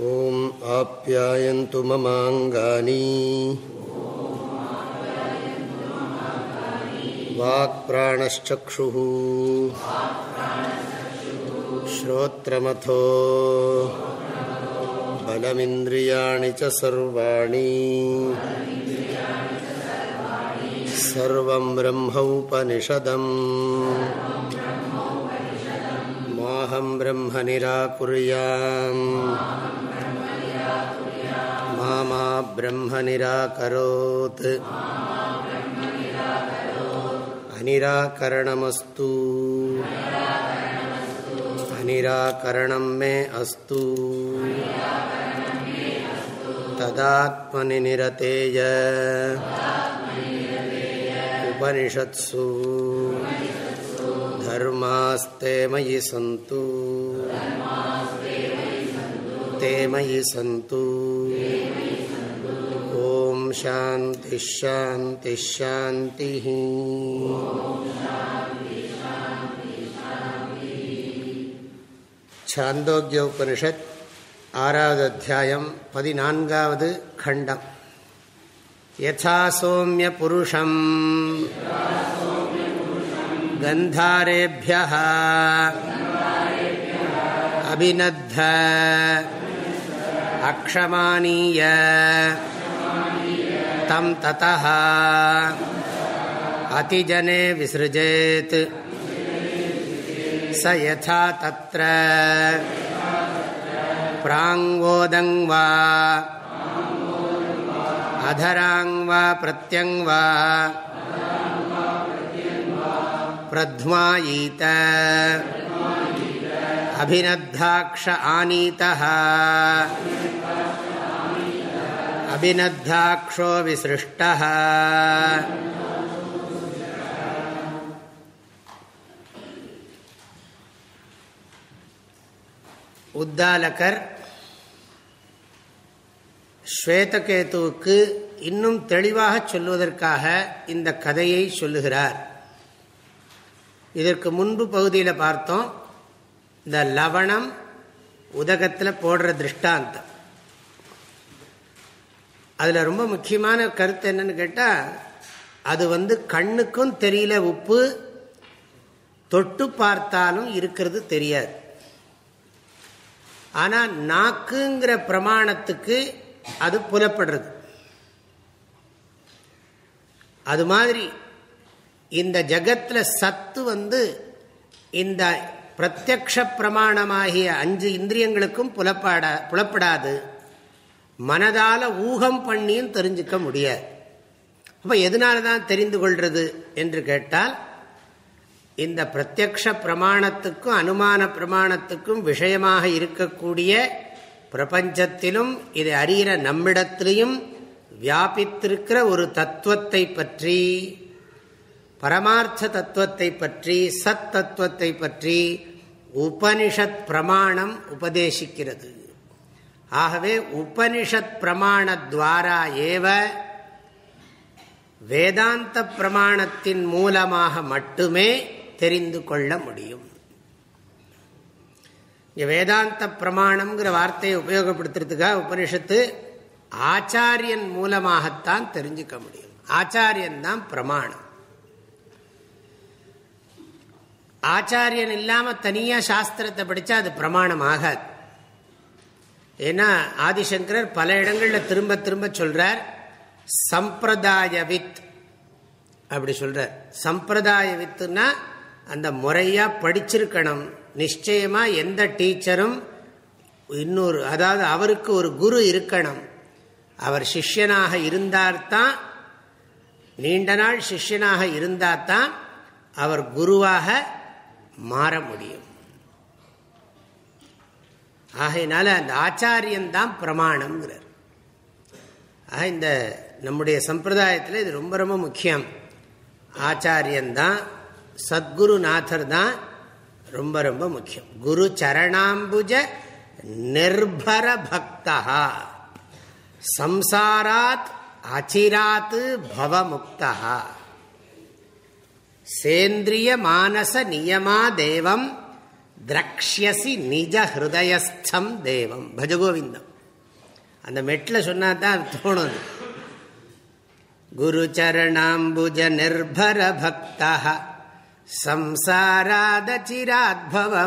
ॐ आप्यायन्तु ममाङ्गानि। वाक्प्राणश्चक्षुः। श्रोत्रमथो। बलमिन्द्रियाणि च सर्वाणि। सर्वं ब्रह्म निराकुर्याम् मा ब्रह्म निराकरोत् अनिराकरणमस्तु अनिराकरणं उपनिषत्सु। धर्मास्ते मयि सन्तु ते मयि सन्तु ॐ शान्तिश्शान्तिश्शान्तिः छान्दोग्य उपनिषत् आरावद् अध्यायं पदिनान्गावद् खण्डम् यथा सौम्यपुरुषम् गन्धारेभ्यः। अभिनद्ध। अक्षमानीय। तं ततः। अतिजने विसृजेत्। स यथा तत्र। प्रत्यङ् वा प्रध्मायीत अभिनद्धाक्ष आनीतः अभिनद्धाक्षो विसृष्टः உத்தாலகர் ஸ்வேதகேத்துவுக்கு இன்னும் தெளிவாக சொல்லுவதற்காக இந்த கதையை சொல்லுகிறார் இதற்கு முன்பு பகுதியில் பார்த்தோம். இந்த லவணம் உதகத்தில் போடுற திருஷ்டாந்தம். அதில் ரொம்ப முக்கியமான கருத்து என்னன்னு கேட்டால் அது வந்து கண்ணுக்கும் தெரியல உப்பு தொட்டு பார்த்தாலும் இருக்கிறது தெரியாது. ஆனால் நாக்குங்கிற பிரமாணத்துக்கு அது புலப்படுறது. அது மாதிரி இந்த ஜகத்தில் சத்து வந்து இந்த பிரத்யக்ஷ பிரமாணமாகிய அஞ்சு இந்திரியங்களுக்கும் புலப்பாட புலப்படாது. மனதால ஊகம் பண்ணியும் தெரிஞ்சுக்க முடியாது. அப்போ எதனால தான் தெரிந்து கொள்வது என்று கேட்டால் இந்த பிரத்யக்ஷ பிரமாணத்துக்கும் அனுமான பிரமாணத்துக்கும் விஷயமாக இருக்கக்கூடிய பிரபஞ்சத்திலும் இதை அறிகிற நம்மிடத்திலையும் வியாபித்திருக்கிற ஒரு தத்துவத்தை பற்றி பரமார்த்த தத்துவத்தை பற்றி சத் தத்துவத்தை பற்றி உபனிஷத் பிரமாணம் உபதேசிக்கிறது. ஆகவே உபனிஷத் பிரமாணத்வாரா ஏவ வேதாந்த பிரமாணத்தின் மூலமாக மட்டுமே தெரிந்து கொள்ள முடியும். வேதாந்த பிரமாணம்ங்கிற வார்த்தையை உபயோகப்படுத்துறதுக்காக உபனிஷத்து ஆச்சாரியன் மூலமாகத்தான் தெரிஞ்சுக்க முடியும். ஆச்சாரியன் தான் பிரமாணம். ஆச்சாரியன் இல்லாமல் தனியாக சாஸ்திரத்தை படித்தா அது பிரமாணம் ஆகாது ஏன்னா ஆதிசங்கரர் பல இடங்களில் திரும்ப திரும்ப சொல்கிறார் சம்பிரதாயவித் அப்படி சொல்றார். சம்பிரதாயவித்துனா அந்த முறையாக படிச்சிருக்கணும். நிச்சயமாக எந்த டீச்சரும் இன்னொரு அதாவது அவருக்கு ஒரு குரு இருக்கணும். அவர் சிஷ்யனாக இருந்தால்தான் நீண்ட நாள் சிஷ்யனாக இருந்தால்தான் அவர் குருவாக மாற முடியும். ஆகையினால அந்த ஆச்சாரியன்தான் பிரமாணம்ங்கிறார். ஆக இந்த நம்முடைய சம்பிரதாயத்தில் இது ரொம்ப ரொம்ப முக்கியம். ஆச்சாரியன்தான் சத்குருநாதர் தான் ரொம்ப ரொம்ப முக்கியம். குரு சரணாம்புஜ நிர்பர பக்தா. சம்சாராத் அச்சிராத்து பவமுக்தா. சேந்திரிய மானச நியமா தேவம் திரக்ஷியசி நிஜ ஹிருதயஸ்தம் தேவம். பஜகோவிந்தம். அந்த மெட்டில் சொன்னா தான் தோணும் குரு சரணாம்புஜ நிர்பர பக்தா சம்சாராதச்சிராத்பவ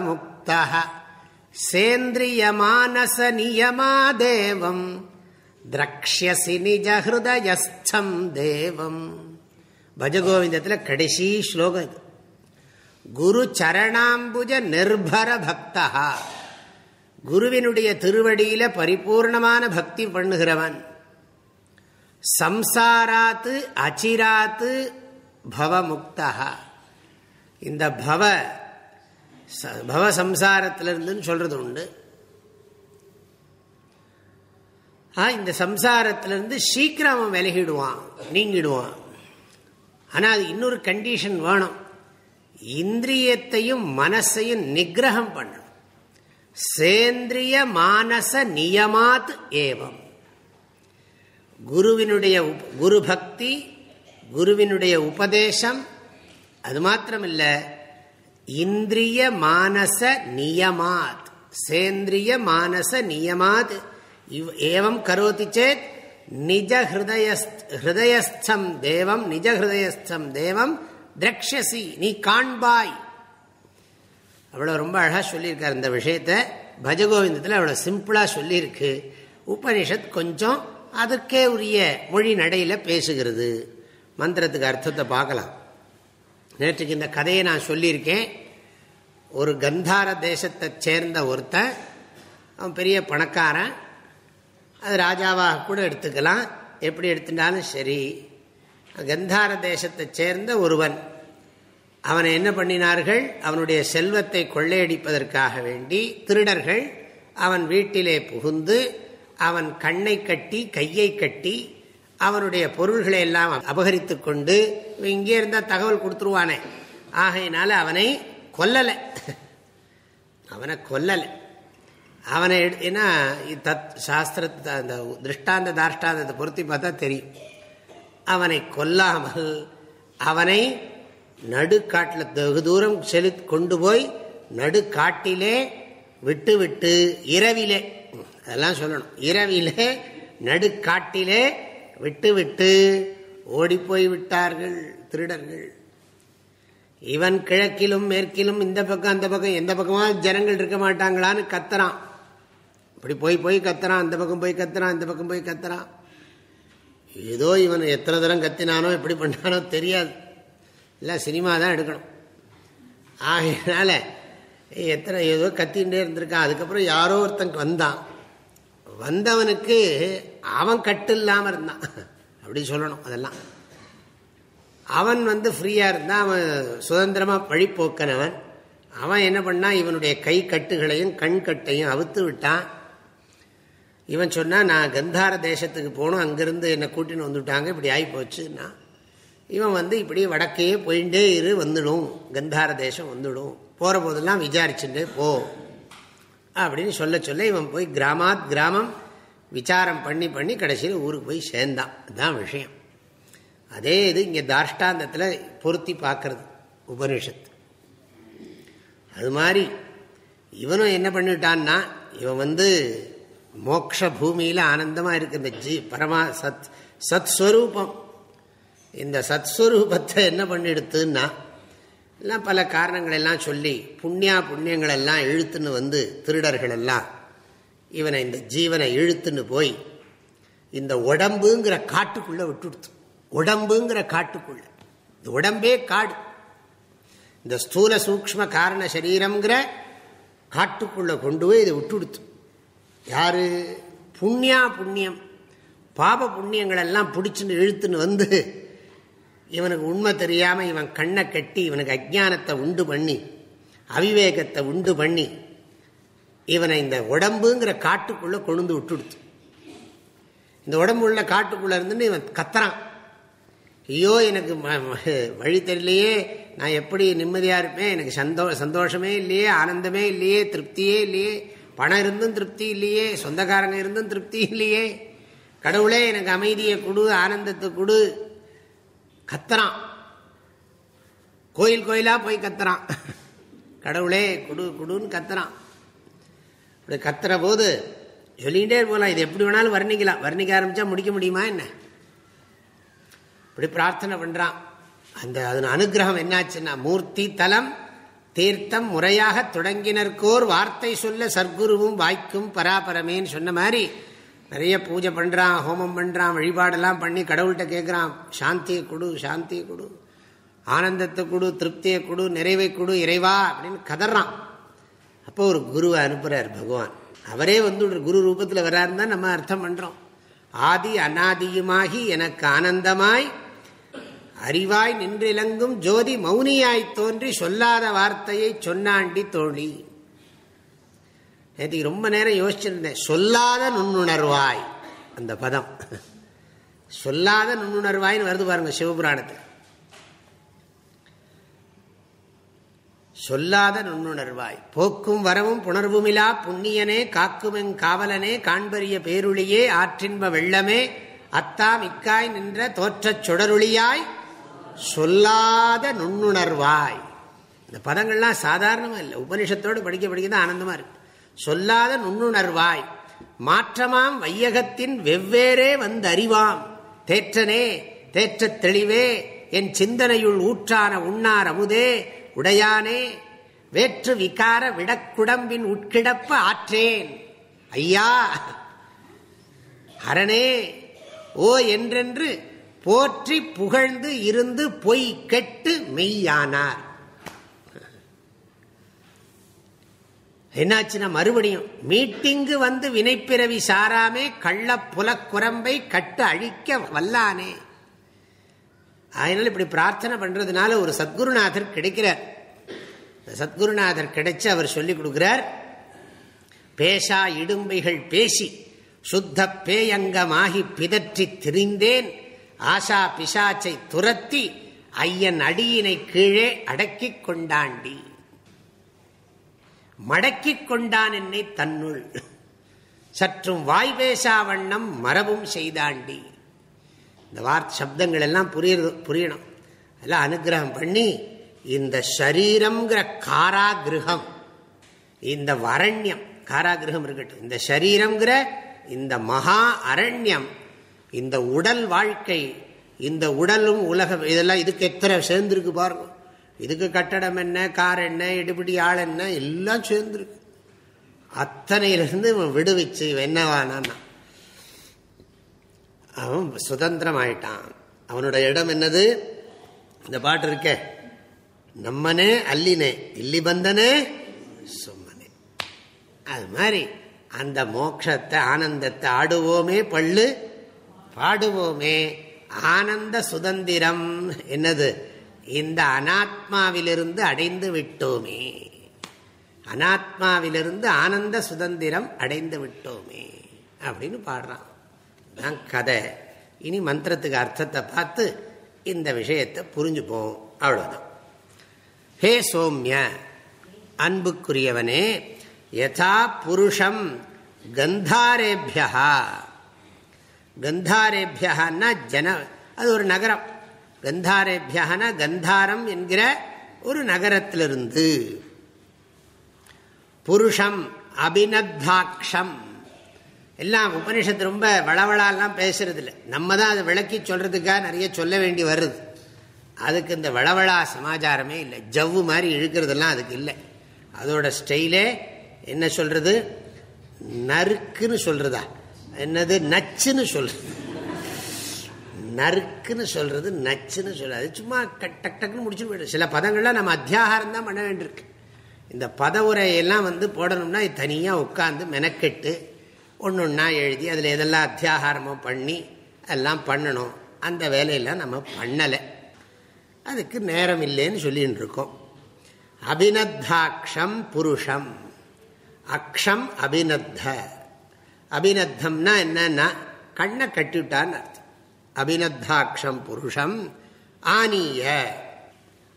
முக்தா சேந்திரிய மானச நியமா தேவம் திரக்ஷியசி நிஜ ஹிருதயஸ்தம் தேவம். பஜகோவிந்தத்தில் கடைசி ஸ்லோகம் இது. குரு சரணாம்புஜ நிர்பர பக்தா குருவினுடைய திருவடியில பரிபூர்ணமான பக்தி பண்ணுகிறவன். சம்சாராத்து அச்சிராத்து பவமுக்தா. இந்த பவ பவ சம்சாரத்திலிருந்துன்னு சொல்றது உண்டு. இந்த சம்சாரத்திலிருந்து சீக்கிரம் அவன் விலகிடுவான் நீங்கிடுவான். ஆனால் அது இன்னொரு கண்டிஷன் வேணும். இந்திரியத்தையும் மனசையும் நிகிரகம் பண்ணணும் சேந்திரிய மானச நியமாத் ஏவம். குருவினுடைய குரு பக்தி குருவினுடைய உபதேசம் அது மாத்திரமில்ல இந்திரிய மானச நியமாத் சேந்திரிய மானச நியமாத் ஏவம் கரோதி சேத் நிஜ ஹிருதயஸ்தம் தேவம் நிஜ ஹிருதயஸ்தம் தேவம் திரக்ஷசி நீ காண்பாய். அவ்வளோ ரொம்ப அழகாக சொல்லியிருக்கார் இந்த விஷயத்த. பஜகோவிந்தத்தில் அவ்வளோ சிம்பிளாக சொல்லியிருக்கு. உபனிஷத் கொஞ்சம் அதுக்கே உரிய மொழி நடையில் பேசுகிறது. மந்திரத்துக்கு அர்த்தத்தை பார்க்கலாம். நேற்றுக்கு இந்த கதையை நான் சொல்லியிருக்கேன். ஒரு கந்தார தேசத்தை சேர்ந்த ஒருத்தன் அவன் பெரிய பணக்காரன். அது ராஜாவாக கூட எடுத்துக்கலாம். எப்படி எடுத்துட்டாலும் சரி. கந்தார தேசத்தை சேர்ந்த ஒருவன். அவனை என்ன பண்ணினார்கள்? அவனுடைய செல்வத்தை கொள்ளையடிப்பதற்காக வேண்டி திருடர்கள் அவன் வீட்டிலே புகுந்து அவன் கண்ணை கட்டி கையை கட்டி அவனுடைய பொருள்களை எல்லாம் அபகரித்து கொண்டு இங்கே இருந்தால் தகவல் கொடுத்துருவானே. ஆகையினால அவனை கொல்லலை. அவனை கொல்லலை. அவனை ஏன்னா தத் சாஸ்திரத்தை அந்த திருஷ்டாந்த தாஷ்டாந்தத்தை பொருத்தி பார்த்தா தெரியும். அவனை கொல்லாமல் அவனை நடுக்காட்டில் வெகு தூரம் செலு கொண்டு போய் நடுக்காட்டிலே விட்டு விட்டு இரவிலே அதெல்லாம் சொல்லணும். இரவிலே நடுக்காட்டிலே விட்டு விட்டு ஓடிப்போய் விட்டார்கள் திருடர்கள். இவன் கிழக்கிலும் மேற்கிலும் இந்த பக்கம் அந்த பக்கம் எந்த பக்கமாக ஜனங்கள் இருக்க மாட்டாங்களான்னு கத்துறான். இப்படி போய் போய் கத்துறான் அந்த பக்கம் போய் கத்துறான் இந்த பக்கம் போய் கத்துறான். ஏதோ இவன் எத்தனை தரம் கத்தினானோ எப்படி பண்ணானோ தெரியாது. இல்லை சினிமா தான் எடுக்கணும். ஆகையினால எத்தனை ஏதோ கத்திகிட்டே இருந்திருக்கான். அதுக்கப்புறம் யாரோ ஒருத்தன் வந்தான். வந்தவனுக்கு அவன் கட்டு இல்லாமல் இருந்தான். அப்படி சொல்லணும் அதெல்லாம். அவன் வந்து ஃப்ரீயாக இருந்தான் அவன் சுதந்திரமாக வழிபோக்கனவன் அவன் என்ன பண்ணான்? இவனுடைய கை கட்டுகளையும் கண் கட்டையும் அவுத்து விட்டான். இவன் சொன்னால் நான் கந்தார தேசத்துக்கு போகணும். அங்கேருந்து என்னை கூட்டின்னு வந்துவிட்டாங்க இப்படி ஆகி போச்சுன்னா இவன் வந்து இப்படி வடக்கே போயிட்டே இரு வந்துடும். கந்தார தேசம் வந்துடும். போகிற போதெல்லாம் விசாரிச்சுட்டு போ. அப்படின்னு சொல்ல சொல்ல இவன் போய் கிராமாத் கிராமம் விசாரம் பண்ணி பண்ணி கடைசியில் ஊருக்கு போய் சேர்ந்தான். அதுதான் விஷயம். அதே இது இங்கே தாஷ்டாந்தத்தில் பொருத்தி பார்க்கறது உபனிஷத்து. அது மாதிரி இவனும் என்ன பண்ணிட்டான்னா இவன் வந்து மோக்ஷ பூமியில் ஆனந்தமாக இருக்கு இந்த ஜி பரமா சத் சத்ஸ்வரூபம். இந்த சத்ஸ்வரூபத்தை என்ன பண்ணிடுத்துன்னா எல்லாம் பல காரணங்கள் எல்லாம் சொல்லி புண்ணியா புண்ணியங்கள் எல்லாம் இழுத்துன்னு வந்து திருடர்கள் எல்லாம் இவனை இந்த ஜீவனை இழுத்துன்னு போய் இந்த உடம்புங்கிற காட்டுக்குள்ள விட்டுடுத்து. உடம்புங்கிற காட்டுக்குள்ள. இந்த உடம்பே காடு. இந்த ஸ்தூல சூக்ம காரண சரீரம்ங்கிற காட்டுக்குள்ள கொண்டு போய் இதை விட்டுடுத்து. யாரு? புண்ணியா புண்ணியம். பாப புண்ணியங்கள் எல்லாம் பிடிச்சுன்னு இழுத்துன்னு வந்து இவனுக்கு உண்மை தெரியாமல் இவன் கண்ணை கட்டி இவனுக்கு அஜானத்தை உண்டு பண்ணி அவிவேகத்தை உண்டு பண்ணி இவனை இந்த உடம்புங்கிற காட்டுக்குள்ளே கொழுந்து விட்டுடுத்து. இந்த உடம்பு உள்ள காட்டுக்குள்ளே இருந்துன்னு இவன் கத்துறான். ஐயோ எனக்கு வழி தெரியலையே. நான் எப்படி நிம்மதியாக இருப்பேன்? எனக்கு சந்தோ சந்தோஷமே இல்லையே ஆனந்தமே இல்லையே திருப்தியே இல்லையே. பணம் இருந்தும் திருப்தி இல்லையே சொந்தக்காரங்க இருந்தும் திருப்தி இல்லையே. கடவுளே எனக்கு அமைதியை கொடு ஆனந்தத்தை கொடு. கத்துறான். கோயில் கோயிலாக போய் கத்துறான். கடவுளே குடு குடுன்னு கத்துறான். இப்படி கத்துற போது சொல்லிகிட்டே போகலாம் இது எப்படி வேணாலும் வர்ணிக்கலாம். வர்ணிக்க ஆரம்பித்தா முடிக்க முடியுமா என்ன? இப்படி பிரார்த்தனை பண்ணுறான் அந்த அதன் அனுகிரகம் என்னாச்சுன்னா மூர்த்தி தலம் தீர்த்தம் முறையாக தொடங்கினர்கோர் வார்த்தை சொல்ல சர்க்குருவும் வாய்க்கும் பராபரமேன்னு சொன்ன மாதிரி நிறைய பூஜை பண்ணுறான் ஹோமம் பண்ணுறான் வழிபாடெல்லாம் பண்ணி கடவுள்கிட்ட கேட்குறான் சாந்தியை கொடு சாந்தியை கொடு ஆனந்தத்தை கொடு திருப்தியை கொடு நிறைவை கொடு இறைவா அப்படின்னு கதறான். அப்போ ஒரு குருவை அனுப்புகிறார் பகவான். அவரே வந்து ஒரு குரு ரூபத்தில் வராருன்னு தான் நம்ம அர்த்தம் பண்ணுறோம் ஆதி அனாதியுமாகி எனக்கு ஆனந்தமாய் அறிவாய் நின்றிலங்கும் ஜோதி மௌனியாய் தோன்றி சொல்லாத வார்த்தையை சொன்னாண்டி தோழி. நேற்றுக்கு ரொம்ப நேரம் யோசிச்சிருந்தேன். சொல்லாத நுண்ணுணர்வாய் அந்த பதம். சொல்லாத நுண்ணுணர்வாய்ன்னு வருது பாருங்க சிவபுராணத்தில். சொல்லாத நுண்ணுணர்வாய் போக்கும் வரவும் புணர்வுமிலா புண்ணியனே காக்குமெங் காவலனே காண்பரிய பேருளியே ஆற்றின்ப வெள்ளமே அத்தா மிக்காய் நின்ற தோற்றச் சுடருளியாய் சொல்லாத நுண்ணுணர்வாய். இந்த பதங்கள்லாம் சாதாரணமாக இல்லை. உபனிஷத்தோடு படிக்க படிக்க தான் ஆனந்தமாக இருக்கு. சொல்லாத நுண்ணுணர்வாய். மாற்றமாம் வையகத்தின் வெவ்வேறே வந்து அறிவாம் தேற்றனே தேற்றத் தெளிவே என் சிந்தனையுள் ஊற்றான உண்ணார் அமுதே உடையானே வேற்று விகார விடக்குடம்பின் உட்கிடப்ப ஆற்றேன். ஐயா அரணே ஓ என்றென்று போற்றி புகழ்ந்து இருந்து பொய் கெட்டு மெய்யானார். என்னாச்சுன்னா மறுபடியும் மீட்டிங்கு வந்து வினைப்பிறவி சாராமே கள்ள புலக்குரம்பை கட்டு அழிக்க வல்லானே. அதனால இப்படி பிரார்த்தனை பண்றதுனால ஒரு சத்குருநாதர் கிடைக்கிறார். சத்குருநாதர் கிடைச்சு அவர் சொல்லிக் கொடுக்கிறார் பேசா இடும்பைகள் பேசி சுத்த பேயங்கமாகி பிதற்றி திரிந்தேன் ஆசா பிசாச்சை துரத்தி ஐயன் அடியினை கீழே அடக்கி கொண்டாண்டி. மடக்கிக் கொண்டான் என்னை தன்னுள். சற்றும் வாய் பேசா வண்ணம் மரபும் செய்தாண்டி. இந்த வார்த்தை சப்தங்கள் எல்லாம் புரியுறது புரியணும். எல்லாம் அனுகிரகம் பண்ணி இந்த ஷரீரம்ங்கிற காராகிருகம் இந்த வரண்யம் காராகிரகம் இருக்கட்டும். இந்த ஷரீரம்ங்கிற இந்த மகா அரண்யம் இந்த உடல் வாழ்க்கை இந்த உடலும் உலகம் இதெல்லாம் இதுக்கு எத்தனை சேர்ந்துருக்கு பாருங்க. இதுக்கு கட்டடம் என்ன கார் என்ன இடுபடி ஆள் என்ன எல்லாம் சேர்ந்துருக்கு. அத்தனையிலிருந்து விடுவிச்சு என்னவானான் அவன் சுதந்திரம் ஆயிட்டான் அவனோட இடம் என்னது? இந்த பாட்டு இருக்க. நம்மனே அல்லினே இல்லி பந்தனே சும்மனே. அது மாதிரி அந்த மோட்சத்தை ஆனந்தத்தை ஆடுவோமே பள்ளு பாடுவோமே. ஆனந்த சுதந்திரம். என்னது? இந்த அனாத்மாவிலிருந்து அடைந்து விட்டோமே. அனாத்மாவிலிருந்து ஆனந்த சுதந்திரம் அடைந்து விட்டோமே. அப்படின்னு பாடுறான். தான் கதை. இனி மந்திரத்துக்கு அர்த்தத்தை பார்த்து இந்த விஷயத்தை புரிஞ்சுப்போம். அவ்வளோதான் ஹே சோம்ய அன்புக்குரியவனே யதா புருஷம் கந்தாரேபியா கந்தாரேபியன்னா ஜன அது ஒரு நகரம். கந்தாரேபியனா கந்தாரம் என்கிற ஒரு நகரத்திலிருந்து. புருஷம் அபிநத்தாட்சம் எல்லாம் உபனிஷத்து ரொம்ப வளவளாலாம் பேசுறதில்ல. இல்லை நம்ம தான் அதை விளக்கி சொல்றதுக்காக நிறைய சொல்ல வேண்டி வருது. அதுக்கு இந்த வளவளா சமாச்சாரமே இல்லை. ஜவ்வு மாதிரி இழுக்கிறதெல்லாம் அதுக்கு இல்லை. அதோட ஸ்டைலே என்ன சொல்றது? நறுக்குன்னு சொல்றதா? என்னது? நச்சுன்னு சொல்றது நறுக்குன்னு சொல்றது நச்சுன்னு சொல்றது சும்மா டக் டக்குன்னு முடிச்சுட்டு போயிடும் சில பதங்கள்லாம் நம்ம அத்தியாகாரம் தான் பண்ண வேண்டியிருக்கு. இந்த பத உரையெல்லாம் வந்து போடணும்னா தனியாக உட்காந்து மெனக்கெட்டு ஒன்று ஒன்றா எழுதி அதில் எதெல்லாம் அத்தியாகாரமோ பண்ணி எல்லாம் பண்ணணும். அந்த வேலையெல்லாம் நம்ம பண்ணலை. அதுக்கு நேரம் இல்லைன்னு சொல்லின்னு இருக்கோம். அபிநத்தாட்சம் புருஷம். அக்ஷம் அபிநத்த. அபிநத்தம்னா என்னன்னா கண்ணை கட்டிவிட்டான்னு அர்த்தம். அபிநத்தாட்சம் புருஷம் ஆனிய.